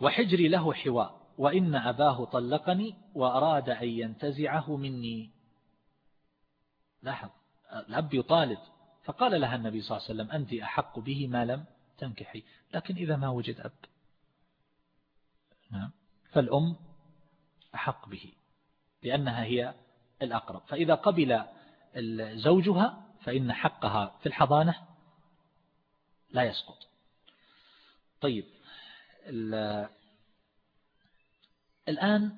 وحجري له حواء. وإن أباه طلقني وأراد أن ينتزعه مني. لاحظ الأب يطالب فقال لها النبي صلى الله عليه وسلم أنت أحق به ما لم تنكحي لكن إذا ما وجد أب. نعم. فالأم أحق به لأنها هي الأقرب. فإذا قبل زوجها فإن حقها في الحضانة لا يسقط. طيب الآن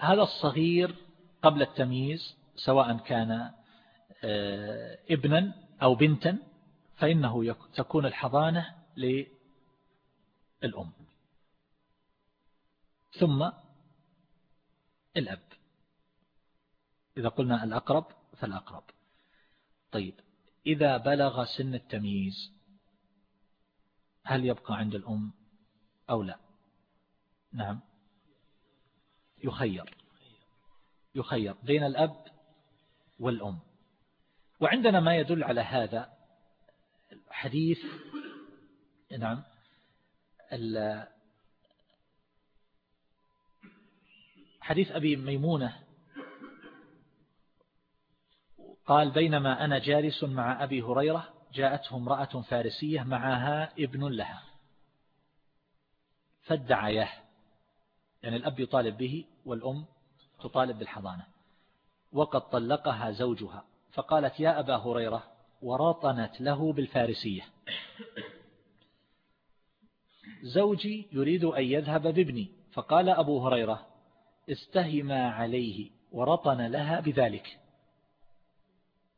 هذا الصغير قبل التمييز سواء كان آه، ابنا أو بنتا فإنه تكون الحضانة للأم. ثم الأب. إذا قلنا الأقرب فالأقرب. طيب إذا بلغ سن التمييز هل يبقى عند الأم أو لا؟ نعم. يخير. يخير بين الأب والأم. وعندنا ما يدل على هذا حديث نعم حديث أبي ميمونة قال بينما أنا جالس مع أبي هريرة جاءته امرأة فارسية معها ابن لها فادعياه يعني الأب يطالب به والأم تطالب بالحضانة. وقد طلقها زوجها. فقالت يا أبا هريرة ورطنت له بالفارسية. زوجي يريد أن يذهب بابني. فقال أبو هريرة استهما عليه ورطن لها بذلك.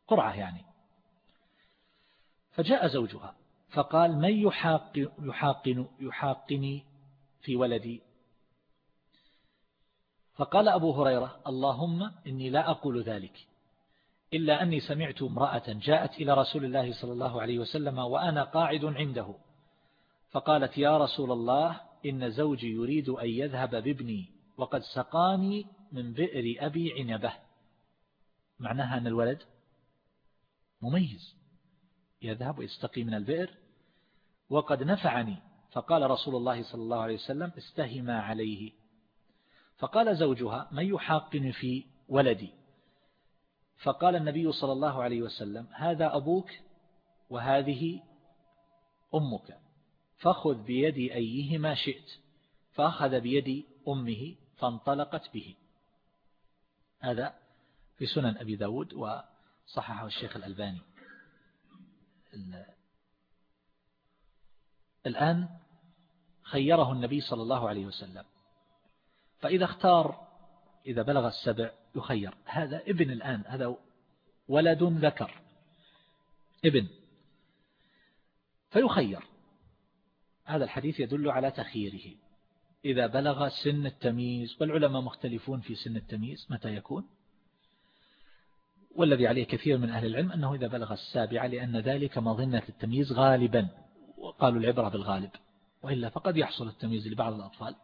قرعة يعني. فجاء زوجها فقال من يحاقن, يحاقن يحاقني في ولدي؟ فقال أبو هريرة اللهم إني لا أقول ذلك إلا أني سمعت امرأة جاءت إلى رسول الله صلى الله عليه وسلم وأنا قاعد عنده فقالت يا رسول الله إن زوجي يريد أن يذهب بابني وقد سقاني من بئر أبي عنبة. معناها أن الولد مميز يذهب ويستقي من البئر وقد نفعني. فقال رسول الله صلى الله عليه وسلم استهما عليه. فقال زوجها من يحاقن في ولدي؟ فقال النبي صلى الله عليه وسلم هذا أبوك وهذه أمك فخذ بيد أيهما شئت. فأخذ بيد أمه فانطلقت به. هذا في سنن أبي داود وصححه الشيخ الألباني. الآن خيره النبي صلى الله عليه وسلم. فإذا اختار إذا بلغ السبع يخير. هذا ابن الآن هذا ولد ذكر. ابن. فيخير. هذا الحديث يدل على تخييره. إذا بلغ سن التمييز والعلماء مختلفون في سن التمييز متى يكون؟ والذي عليه كثير من أهل العلم أنه إذا بلغ السابعة لأن ذلك مظنة التمييز غالبا وقالوا العبرة بالغالب. وإلا فقد يحصل التمييز لبعض الأطفال.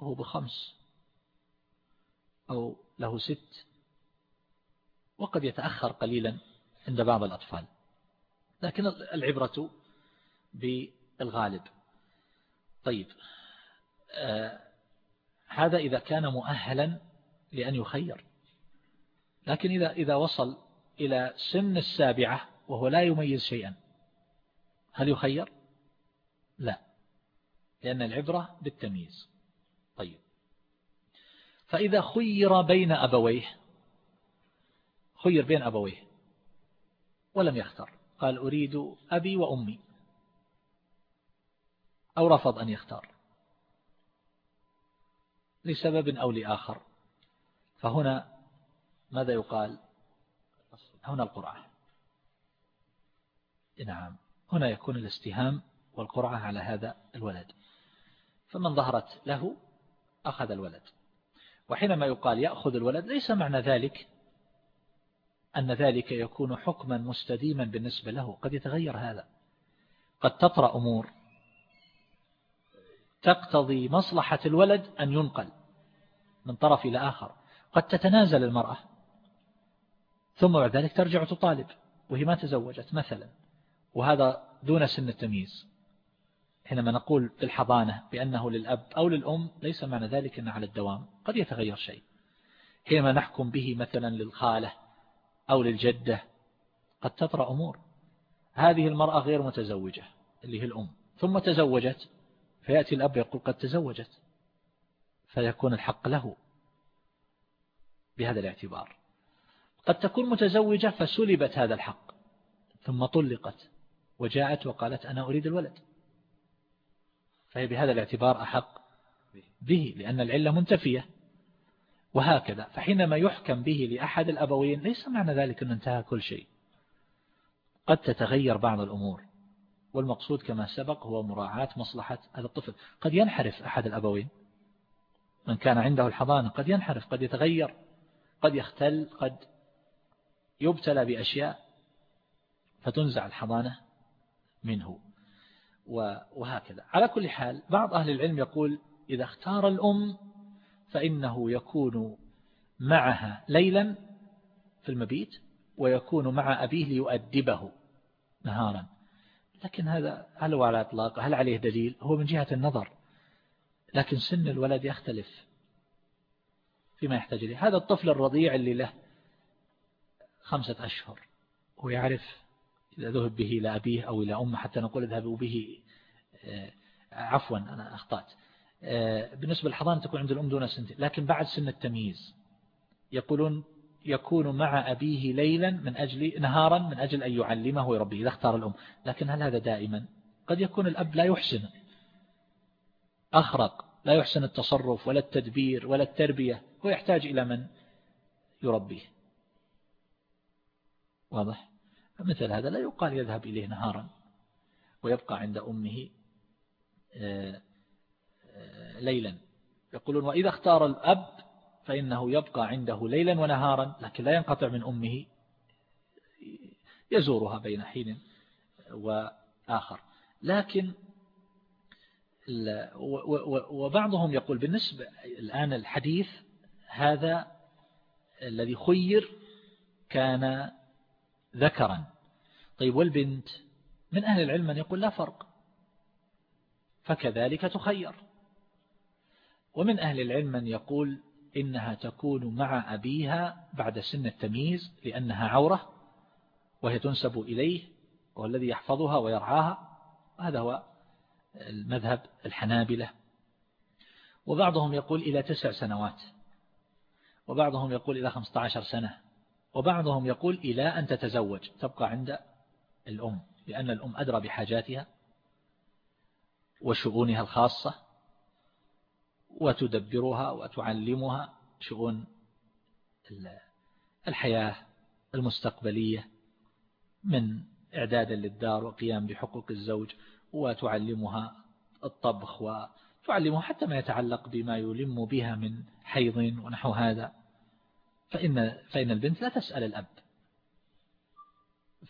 وهو بخمس أو له ست وقد يتأخر قليلا عند بعض الأطفال. لكن العبرة بالغالب. طيب آه هذا إذا كان مؤهلا لأن يخير. لكن إذا إذا وصل إلى سن السابعة وهو لا يميز شيئا هل يخير؟ لا. لأن العبرة بالتمييز. فإذا خير بين أبويه خير بين أبويه ولم يختار قال أريد أبي وأمي. أو رفض أن يختار. لسبب أو لآخر. فهنا ماذا يقال؟ هنا القرعة. نعم. هنا يكون الاستهام والقرعة على هذا الولد. فمن ظهرت له أخذ الولد. وحينما يقال يأخذ الولد ليس معنى ذلك أن ذلك يكون حكما مستديما بالنسبة له قد يتغير هذا. قد تطرأ أمور. تقتضي مصلحة الولد أن ينقل من طرف إلى آخر. قد تتنازل المرأة. ثم بعد ذلك ترجع تطالب. وهي ما تزوجت مثلا. وهذا دون سن التمييز. حينما نقول في الحضانة بأنه للأب أو للأم ليس معنى ذلك أنه على الدوام قد يتغير شيء. حينما نحكم به مثلا للخالة أو للجدة قد تطرأ أمور. هذه المرأة غير متزوجة اللي هي الأم ثم تزوجت فيأتي الأب يقول قد تزوجت فيكون الحق له بهذا الاعتبار. قد تكون متزوجة فسلبت هذا الحق ثم طلقت وجاءت وقالت أنا أريد الولد. فهي بهذا الاعتبار أحق به لأن العلة منتفية. وهكذا فحينما يحكم به لأحد الأبوين ليس معنى ذلك أن انتهى كل شيء. قد تتغير بعض الأمور والمقصود كما سبق هو مراعاة مصلحة هذا الطفل. قد ينحرف أحد الأبوين. من كان عنده الحضانة قد ينحرف قد يتغير قد يختل قد يبتلى بأشياء فتنزع الحضانة منه. وهكذا. على كل حال بعض أهل العلم يقول إذا اختار الأم فإنه يكون معها ليلا في المبيت ويكون مع أبيه ليؤدبه نهارا. لكن هذا هل هو على إطلاق؟ هل عليه دليل؟ هو من جهة النظر. لكن سن الولد يختلف فيما يحتاج إليه. هذا الطفل الرضيع اللي له خمسة أشهر ويعرف إذا ذهب به إلى أبيه أو إلى أمه حتى نقول اذهبوا به آه، عفوا أنا أخطأت. آه، بالنسبة للحضانة تكون عند الأم دون سنتين لكن بعد سن التمييز. يقولون يكون مع أبيه ليلا من أجل نهارا من أجل أن يعلمه ويربيه إذا اختار الأم. لكن هل هذا دائما؟ قد يكون الأب لا يحسن. أخرق لا يحسن التصرف ولا التدبير ولا التربية ويحتاج إلى من؟ يربيه. واضح؟ مثل هذا لا يقال يذهب إليه نهارا ويبقى عند أمه آه، آه، ليلا. يقولون وإذا اختار الأب فإنه يبقى عنده ليلا ونهارا لكن لا ينقطع من أمه يزورها بين حين وآخر. لكن وبعضهم يقول بالنسبة الآن الحديث هذا الذي خير كان ذكرا. طيب والبنت؟ من أهل العلم من يقول لا فرق. فكذلك تخير. ومن أهل العلم من يقول إنها تكون مع أبيها بعد سن التمييز لأنها عورة وهي تنسب إليه والذي يحفظها ويرعاها. هذا هو المذهب الحنابلة. وبعضهم يقول إلى تسع سنوات. وبعضهم يقول إلى 15 سنة. وبعضهم يقول إلى أن تتزوج تبقى عند الأم لأن الأم أدرى بحاجاتها وشؤونها الخاصة وتدبرها وتعلمها شؤون الحياة المستقبلية من إعدادا للدار وقيام بحقوق الزوج وتعلمها الطبخ وتعلمها حتى ما يتعلق بما يلم بها من حيض ونحو هذا. فإن, فإن البنت لا تسأل الأب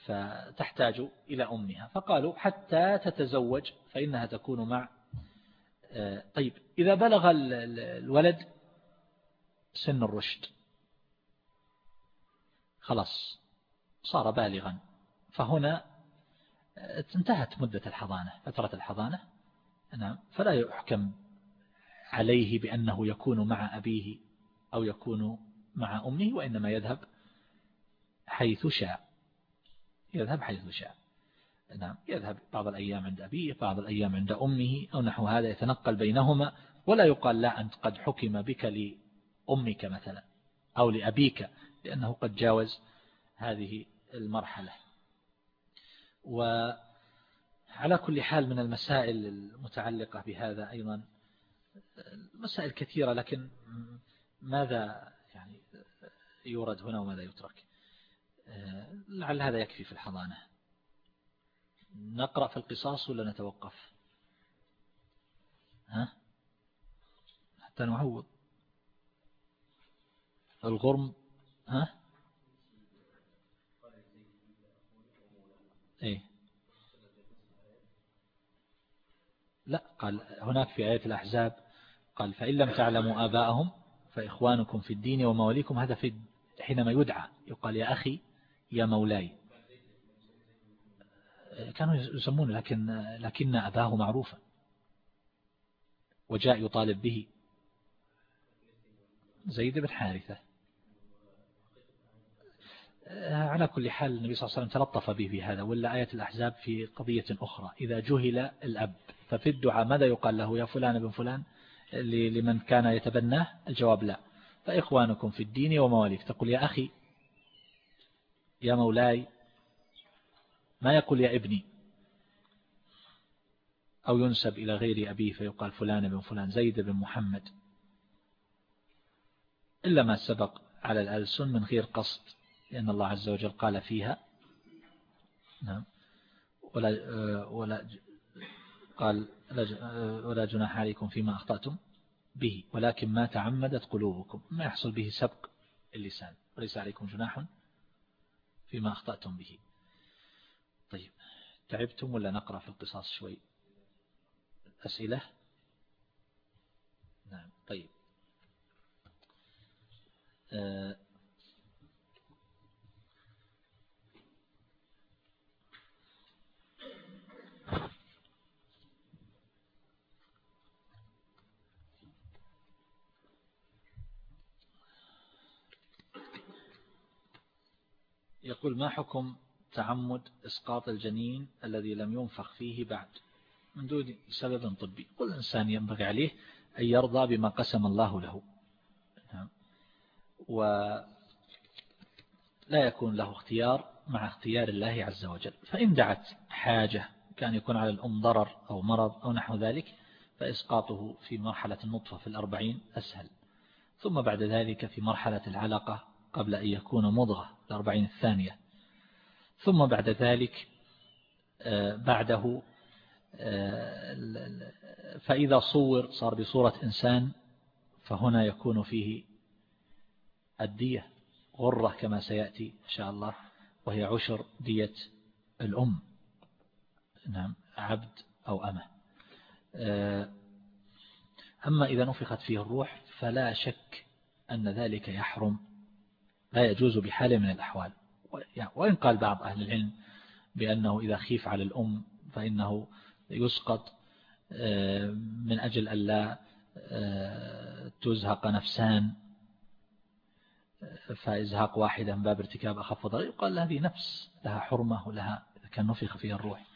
فتحتاج إلى أمها. فقالوا حتى تتزوج فإنها تكون مع آه، طيب إذا بلغ الولد سن الرشد خلاص صار بالغا. فهنا آه، انتهت مدة الحضانة فترة الحضانة. نعم فلا يحكم عليه بأنه يكون مع أبيه أو يكون مع أمه وإنما يذهب حيث شاء. يذهب حيث شاء. نعم يذهب بعض الأيام عند أبيه بعض الأيام عند أمه أو نحو هذا يتنقل بينهما. ولا يقال لا أنت قد حكم بك لأمك مثلا أو لأبيك لأنه قد جاوز هذه المرحلة. وعلى كل حال من المسائل المتعلقة بهذا أيضا مسائل كثيرة لكن ماذا يورد هنا وماذا يترك. لعل هذا يكفي في الحضانة. نقرأ في القصاص ولا نتوقف؟ ها؟ حتى نعوض. الغرم ها؟ إيه. لا قال هناك في آية الأحزاب قال فإن لم تعلموا آباءهم فإخوانكم في الدين ومواليكم هذا في حينما يدعى يقال يا أخي يا مولاي. كانوا يسمون لكن لكن أباه معروفا. وجاء يطالب به. زيد بن حارثة. على كل حال النبي صلى الله عليه وسلم تلطف به في هذا ولا آية الأحزاب في قضية أخرى. إذا جهل الأب ففي الدعاء ماذا يقال له؟ يا فلان بن فلان لمن كان يتبناه؟ الجواب لا. فإخوانكم في الدين ومواليك. تقول يا أخي يا مولاي ما يقول يا ابني؟ أو ينسب إلى غير أبيه فيقال فلان بن فلان زيد بن محمد. إلا ما سبق على الألسن من غير قصد لأن الله عز وجل قال فيها. نعم. ولا ولا قال ولا جناح عليكم فيما أخطأتم. به ولكن ما تعمدت قلوبكم. ما يحصل به سبق اللسان. وليس عليكم جناح فيما أخطأتم به. طيب تعبتم ولا نقرأ في القصاص شوي؟ أسئلة؟ نعم طيب. آه يقول ما حكم تعمد إسقاط الجنين الذي لم ينفخ فيه بعد؟ من دون سبب طبي. كل إنسان ينبغي عليه أن يرضى بما قسم الله له. نعم. ولا يكون له اختيار مع اختيار الله عز وجل. فإن دعت حاجة كان يكون على الأم ضرر أو مرض أو نحو ذلك فإسقاطه في مرحلة النطفة في الأربعين أسهل. ثم بعد ذلك في مرحلة العلقة قبل أن يكون مضغة الأربعين الثانية. ثم بعد ذلك آه، بعده آه، فإذا صور صار بصورة إنسان فهنا يكون فيه الدية غرة كما سيأتي إن شاء الله وهي عشر دية الأم. نعم عبد أو أمة. آه، أما إذا نفخت فيه الروح فلا شك أن ذلك يحرم لا يجوز بحال من الأحوال. يعني وإن قال بعض أهل العلم بأنه إذا خيف على الأم فإنه يسقط آه، من أجل ألا آه، تزهق نفسان فإزهاق واحدة من باب ارتكاب أخف ضرر يقال هذه نفس لها حرمة ولها إذا كان نفخ فيها الروح.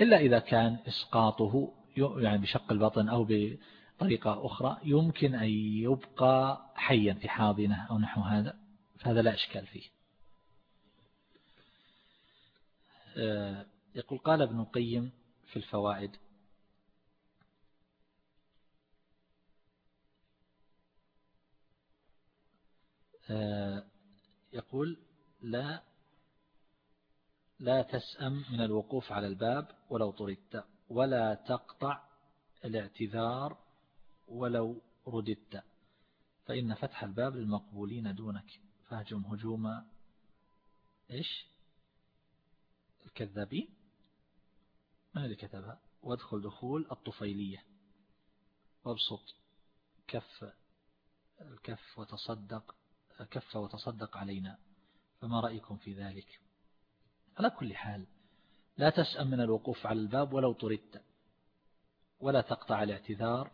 إلا إذا كان إسقاطه يعني بشق البطن أو بطريقة أخرى يمكن أن يبقى حيا في حاضنة أو نحو هذا. فهذا لا إشكال فيه. آه، يقول قال ابن القيم في الفوائد آه، يقول لا لا تسأم من الوقوف على الباب ولو طردت ولا تقطع الاعتذار ولو رددت فإن فتح الباب للمقبولين دونك. فهجم هجوم إيش؟ الكذابين؟ من اللي كتبها؟ وادخل دخول الطفيلية. وابسط. كف. الكف وتصدق. كف وتصدق علينا. فما رأيكم في ذلك؟ على كل حال لا تسأم من الوقوف على الباب ولو طردت. ولا تقطع الاعتذار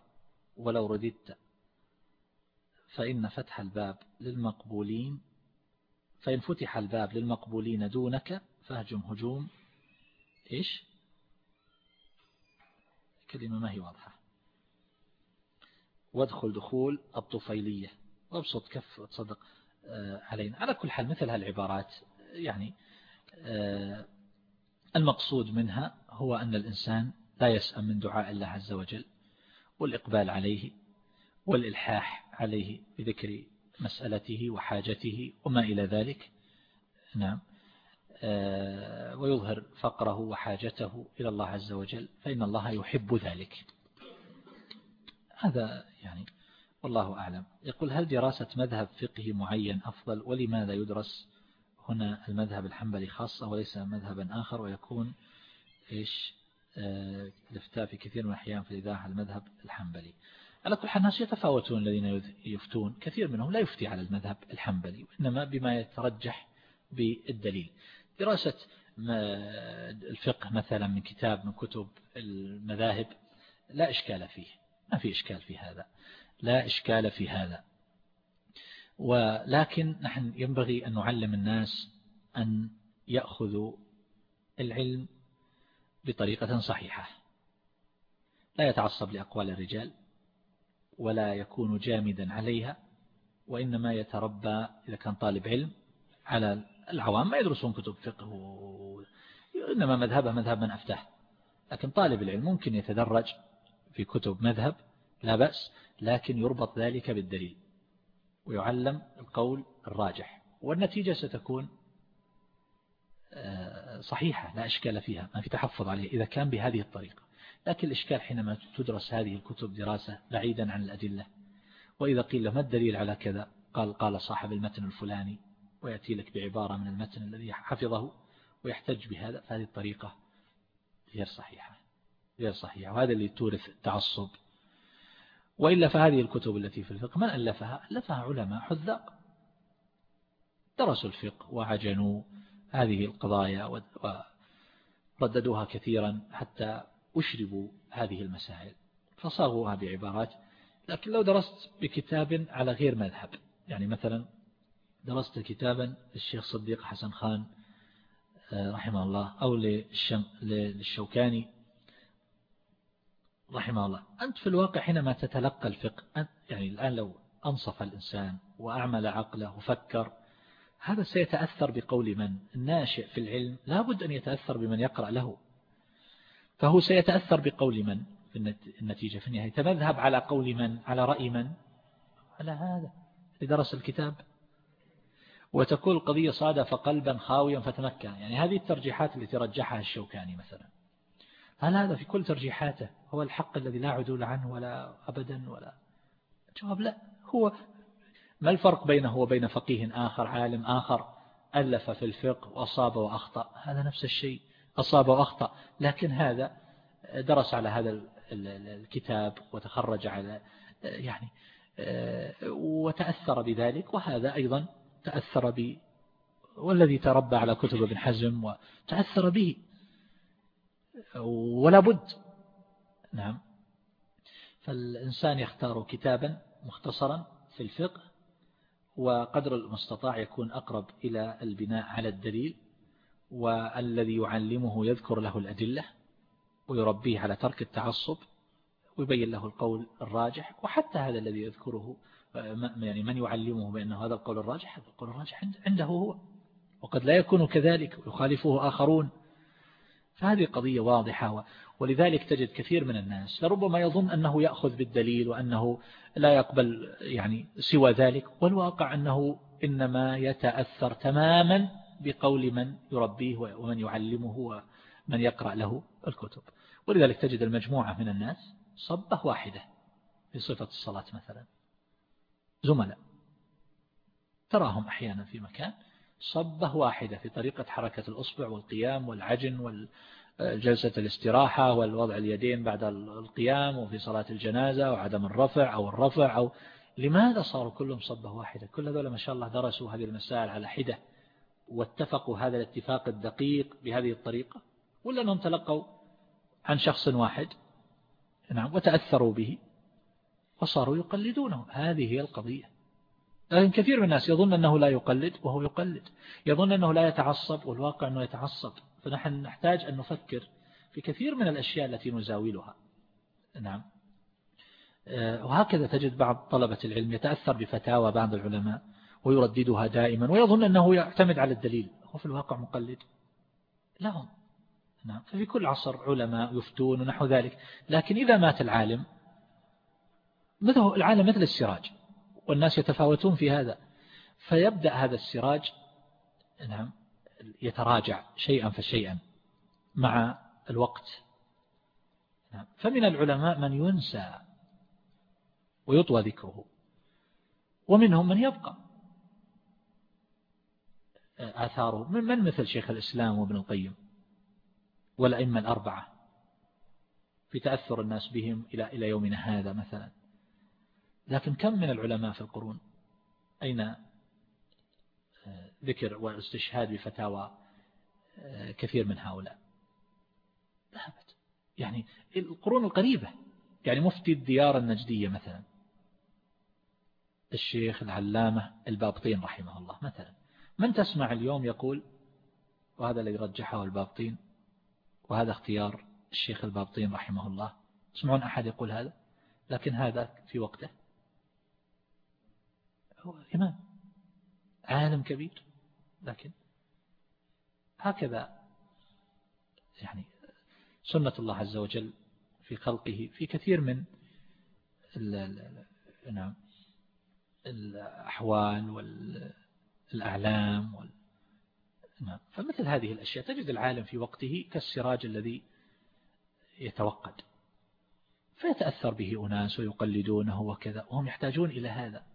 ولو رددت. فإن فتح الباب للمقبولين فإن فتح الباب للمقبولين دونك فهجم هجوم إيش؟ كلمة ما هي واضحة. وادخل دخول الطفيلية. وابسط كف وتصدق آه، علينا. على كل حال مثل هالعبارات يعني آه، المقصود منها هو أن الإنسان لا يسأم من دعاء الله عز وجل والإقبال عليه والإلحاح عليه بذكر مسألته وحاجته وما إلى ذلك. نعم. آه، ويظهر فقره وحاجته إلى الله عز وجل فإن الله يحب ذلك. هذا يعني والله أعلم. يقول هل دراسة مذهب فقهي معين أفضل؟ ولماذا يدرس هنا المذهب الحنبلي خاصة وليس مذهبا آخر؟ ويكون إيش؟ آه، الافتاء في كثير من الأحيان في الإذاعة المذهب الحنبلي. على كل حال الناس يتفاوتون الذين يفتون. كثير منهم لا يفتي على المذهب الحنبلي وإنما بما يترجح بالدليل. دراسة الفقه مثلا من كتاب من كتب المذاهب لا إشكال فيه. ما في إشكال في هذا. لا إشكال في هذا. ولكن نحن ينبغي أن نعلم الناس أن يأخذوا العلم بطريقة صحيحة. لا يتعصب لأقوال الرجال. ولا يكون جامدا عليها وإنما يتربى إذا كان طالب علم على العوام ما يدرسون كتب فقه و... إنما مذهبه مذهب من أفتح لكن طالب العلم ممكن يتدرج في كتب مذهب لا بأس لكن يربط ذلك بالدليل ويعلم القول الراجح والنتيجة ستكون آه، صحيحة لا إشكال فيها ما في تحفظ عليه إذا كان بهذه الطريقة. لكن الإشكال حينما تدرس هذه الكتب دراسة بعيدا عن الأدلة. وإذا قيل ما الدليل على كذا؟ قال قال صاحب المتن الفلاني ويأتي لك بعبارة من المتن الذي حفظه ويحتج بهذا فهذه الطريقة غير صحيحة غير صحيحة وهذا اللي تورث التعصب وإلا فهذه الكتب التي في الفقه من ألفها؟ ألفها علماء حذاق درسوا الفقه وعجنوا هذه القضايا ورددوها كثيرا حتى أشربوا هذه المسائل. فصاغوها بعبارات لكن لو درست بكتاب على غير مذهب يعني مثلا درست كتابا للشيخ صديق حسن خان آه، رحمه الله أو للشوكاني رحمه الله. أنت في الواقع حينما تتلقى الفقه يعني الآن لو أنصف الإنسان وأعمل عقله وفكر هذا سيتأثر بقول من؟ الناشئ في العلم لا بد أن يتأثر بمن يقرأ له. فهو سيتأثر بقول من في النتيجة في النهاية. تذهب على قول من؟ على رأي من؟ على هذا. لدرس الكتاب. وتكون القضية صادف قلبا خاويا فتمكن. يعني هذه الترجيحات التي رجحها الشوكاني مثلا. هل هذا في كل ترجيحاته؟ هو الحق الذي لا عدول عنه ولا أبدا ولا؟ الجواب لا. هو ما الفرق بينه وبين فقيه آخر عالم آخر ألف في الفقه وأصاب وأخطأ؟ هذا نفس الشيء. أصاب وأخطأ. لكن هذا درس على هذا الكتاب وتخرج على يعني وتأثر بذلك. وهذا أيضا تأثر والذي تربى على كتب ابن حزم وتأثر به. ولا بد. نعم. فالإنسان يختار كتابا مختصرا في الفقه وقدر المستطاع يكون أقرب إلى البناء على الدليل. والذي يعلمه يذكر له الأدلة ويربيه على ترك التعصب ويبين له القول الراجح وحتى هذا الذي يذكره يعني من يعلمه بأنه هذا القول الراجح؟ هذا القول الراجح عنده هو. وقد لا يكون كذلك ويخالفه آخرون. فهذه قضية واضحة ولذلك تجد كثير من الناس لربما يظن أنه يأخذ بالدليل وأنه لا يقبل يعني سوى ذلك والواقع أنه إنما يتأثر تماما بقول من يربيه ومن يعلمه ومن يقرأ له الكتب. ولذلك تجد المجموعة من الناس صبة واحدة في صفة الصلاة مثلا. زملاء. تراهم أحيانا في مكان صبة واحدة في طريقة حركة الأصبع والقيام والعجن والجلسة الاستراحة والوضع اليدين بعد القيام وفي صلاة الجنازة وعدم الرفع أو الرفع أو لماذا صاروا كلهم صبة واحدة؟ كل هذول ما شاء الله درسوا هذه المسائل على حدة. واتفقوا هذا الاتفاق الدقيق بهذه الطريقة ولا أنهم تلقوا عن شخص واحد؟ نعم وتأثروا به وصاروا يقلدونه. هذه هي القضية. لكن كثير من الناس يظن أنه لا يقلد وهو يقلد. يظن أنه لا يتعصب والواقع أنه يتعصب. فنحن نحتاج أن نفكر في كثير من الأشياء التي نزاولها. نعم. آه، وهكذا تجد بعض طلبة العلم يتأثر بفتاوى بعض العلماء. ويرددها دائما ويظن أنه يعتمد على الدليل. هو في الواقع مقلد. لهم. نعم. ففي كل عصر علماء يفتون ونحو ذلك. لكن إذا مات العالم مثل العالم مثل السراج والناس يتفاوتون في هذا. فيبدأ هذا السراج نعم يتراجع شيئا فشيئا مع الوقت. نعم. فمن العلماء من ينسى ويطوى ذكره. ومنهم من يبقى. آثاره. من, من مثل شيخ الإسلام وابن القيم والأئمة الأربعة في تأثر الناس بهم إلى إلى يومنا هذا مثلا. لكن كم من العلماء في القرون؟ أين؟ آه، ذكر والاستشهاد بفتاوى آه، كثير من هؤلاء. ذهبت يعني القرون القريبة يعني مفتي الديار النجدية مثلا. الشيخ العلامة البابطين رحمه الله مثلا. من تسمع اليوم يقول وهذا الذي رجحه البابطين وهذا اختيار الشيخ البابطين رحمه الله. تسمعون أحد يقول هذا؟ لكن هذا في وقته. هو إمام عالم كبير لكن هكذا يعني سنة الله عز وجل في خلقه في كثير من نعم الأحوال والأعلام وال نعم. فمثل هذه الأشياء تجد العالم في وقته كالسراج الذي يتوقد فيتأثر به أناس ويقلدونه وكذا وهم يحتاجون إلى هذا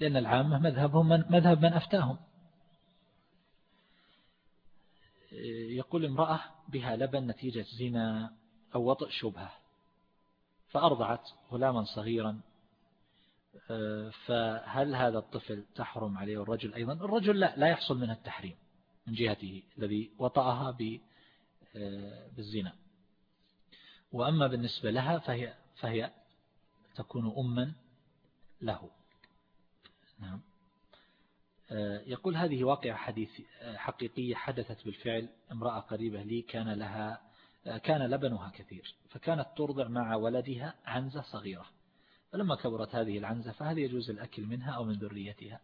لأن العامة مذهبهم من مذهب من أفتاهم. يقول امرأة بها لبن نتيجة زنا أو وطئ شبهة فأرضعت غلاما صغيرا فهل هذا الطفل تحرم عليه الرجل أيضا؟ الرجل لا لا يحصل منها التحريم من جهته الذي وطأها بالزنا. وأما بالنسبة لها فهي, فهي تكون أما له. نعم. يقول هذه واقعة حديث حقيقية حدثت بالفعل. امرأة قريبة لي كان لها كان لبنها كثير فكانت ترضع مع ولدها عنزة صغيرة. فلما كبرت هذه العنزة فهل يجوز الأكل منها أو من ذريتها؟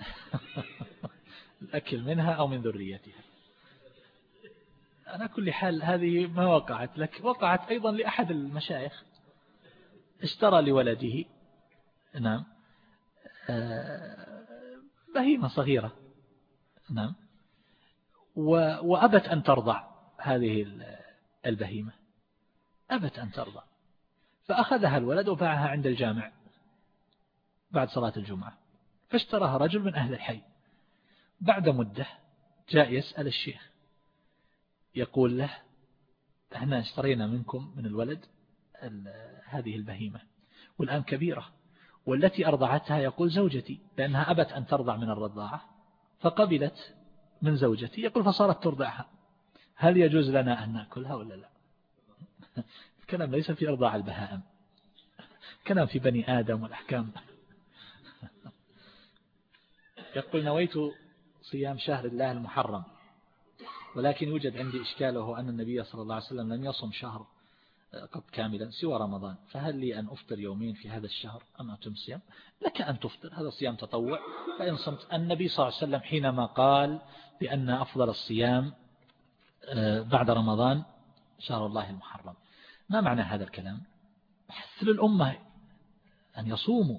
الأكل منها أو من ذريتها. أنا كل حال هذه ما وقعت لك وقعت أيضا لأحد المشايخ. اشترى لولده. نعم. بهيمة صغيرة. نعم. وأبت أن ترضع هذه البهيمة. أبت أن ترضع. فأخذها الولد وباعها عند الجامع بعد صلاة الجمعة فاشتراها رجل من أهل الحي. بعد مدة جاء يسأل الشيخ يقول له إحنا اشترينا منكم من الولد هذه البهيمة والآن كبيرة والتي أرضعتها يقول زوجتي لأنها أبت أن ترضع من الرضاعة فقبلت من زوجتي. يقول فصارت ترضعها هل يجوز لنا أن نأكلها ولا لا؟ الكلام ليس في إرضاع البهائم. كلام في بني آدم والأحكام. يقول نويت صيام شهر الله المحرم ولكن يوجد عندي إشكال وهو أن النبي صلى الله عليه وسلم لم يصم شهر قد كاملا سوى رمضان. فهل لي أن أفطر يومين في هذا الشهر أم أتم صيام؟ لك أن تفطر هذا صيام تطوع. فإن صمت النبي صلى الله عليه وسلم حينما قال بأن أفضل الصيام آه، بعد رمضان شهر الله المحرم. ما معنى هذا الكلام؟ حث للأمة أن يصوموا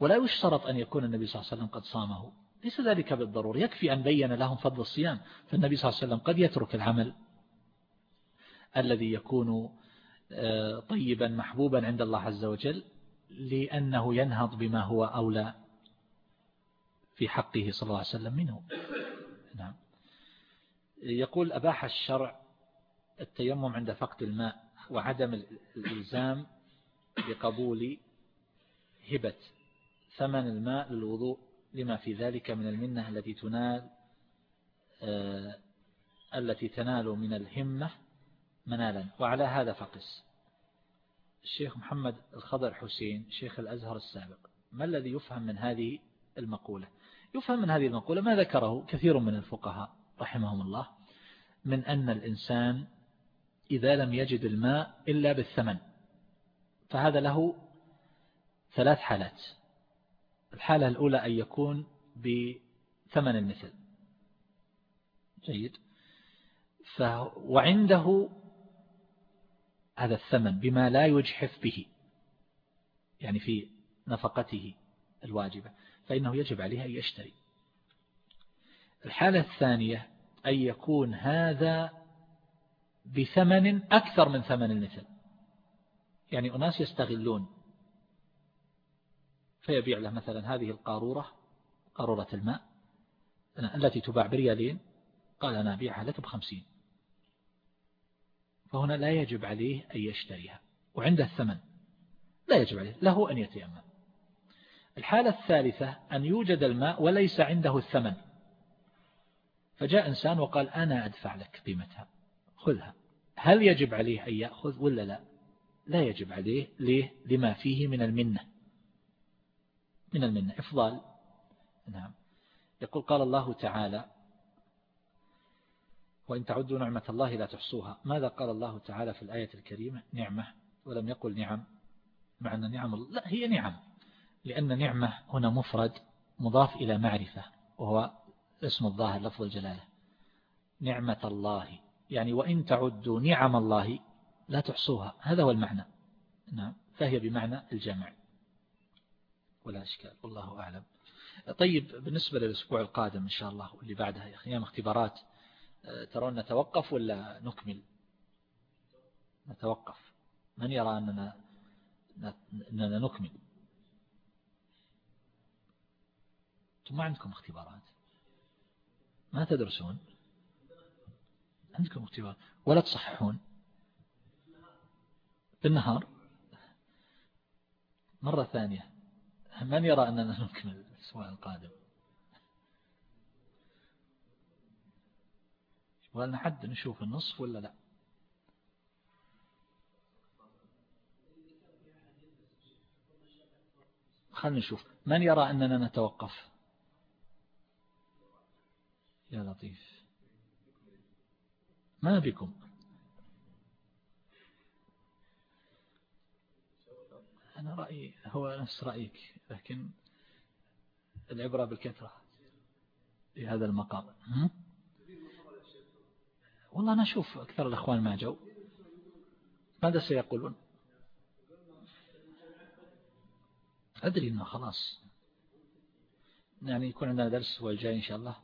ولا يشترط أن يكون النبي صلى الله عليه وسلم قد صامه. ليس ذلك بالضرور يكفي أن بين لهم فضل الصيام فالنبي صلى الله عليه وسلم قد يترك العمل الذي يكون آه، طيبا محبوبا عند الله عز وجل لأنه ينهض بما هو أولى في حقه صلى الله عليه وسلم منه. نعم. يقول أباح الشرع التيمم عند فقد الماء. وعدم الإلزام بقبول هبة ثمن الماء للوضوء لما في ذلك من المنة التي تنال آه، التي تنال من الهمة منالا. وعلى هذا فقس. الشيخ محمد الخضر حسين شيخ الأزهر السابق ما الذي يفهم من هذه المقولة؟ يفهم من هذه المقولة ما ذكره كثير من الفقهاء رحمهم الله من أن الإنسان إذا لم يجد الماء إلا بالثمن. فهذا له ثلاث حالات. الحالة الأولى أن يكون بثمن المثل. جيد. وعنده هذا الثمن بما لا يجحف به يعني في نفقته الواجبة فإنه يجب عليه أن يشتري. الحالة الثانية أن يكون هذا بثمن أكثر من ثمن المثل يعني أناس يستغلون. فيبيع له مثلا هذه القارورة قارورة الماء التي تباع بريالين. قال أنا أبيعها لك بخمسين. فهنا لا يجب عليه أن يشتريها. وعنده الثمن لا يجب عليه له أن يتيمم. الحالة الثالثة أن يوجد الماء وليس عنده الثمن. فجاء إنسان وقال أنا أدفع لك قيمتها. خذها هل يجب عليه أن يأخذ ولا لا؟ لا يجب عليه. ليه؟ لما فيه من المنة. من المنة. إفضال. نعم. يقول قال الله تعالى وإن تعدوا نعمة الله لا تحصوها. ماذا قال الله تعالى في الآية الكريمة؟ نعمة. ولم يقل نعم. مع أن نعم لا هي نعم. لأن نعمة هنا مفرد مضاف إلى معرفة وهو اسم الظاهر لفظ الجلالة. نعمة الله. يعني وإن تعدوا نعم الله لا تحصوها. هذا هو المعنى. نعم. فهي بمعنى الجمع. ولا أشكال. والله أعلم. طيب بالنسبة للأسبوع القادم إن شاء الله واللي بعدها أيام اختبارات ترون نتوقف ولا نكمل؟ نتوقف. من يرى أننا أننا نكمل؟ أنتم ما عندكم اختبارات؟ ما تدرسون؟ عندكم اختبار ولا تصححون. بالنهار مرة ثانية. من يرى أننا نكمل الأسبوع القادم؟ ولا حد نشوف النصف ولا لا؟ خلنا نشوف. من يرى أننا نتوقف؟ يا لطيف. ما بكم؟ أنا رأيي هو نفس رأيك لكن العبرة بالكثرة في هذا المقام. والله أنا أشوف أكثر الأخوان ما جو ماذا سيقولون؟ أدري أنه خلاص. يعني يكون عندنا درس الأسبوع الجاي إن شاء الله.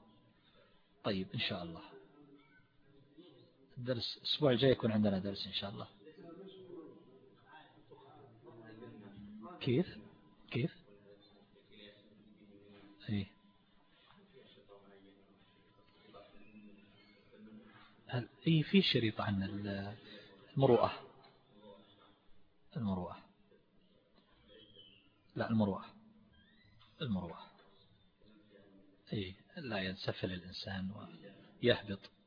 طيب إن شاء الله. الدرس الأسبوع الجاي يكون عندنا درس إن شاء الله. كيف؟ كيف؟ إيه. هل اي في شريط عن المروءة. المروءة. لا المروءة. المروءة. اي لا ينسفل الإنسان ويهبط.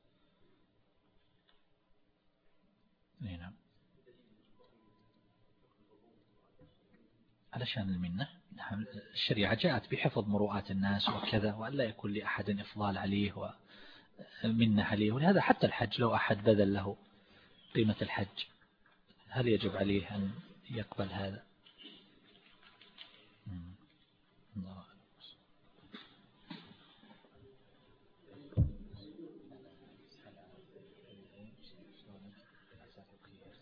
نعم. علشان المنة. نعم الشريعة جاءت بحفظ مروءات الناس وكذا وأن لا يكون لأحد إفضال عليه ومنة عليه. ولهذا حتى الحج لو أحد بذل له قيمة الحج هل يجب عليه أن يقبل هذا؟ الله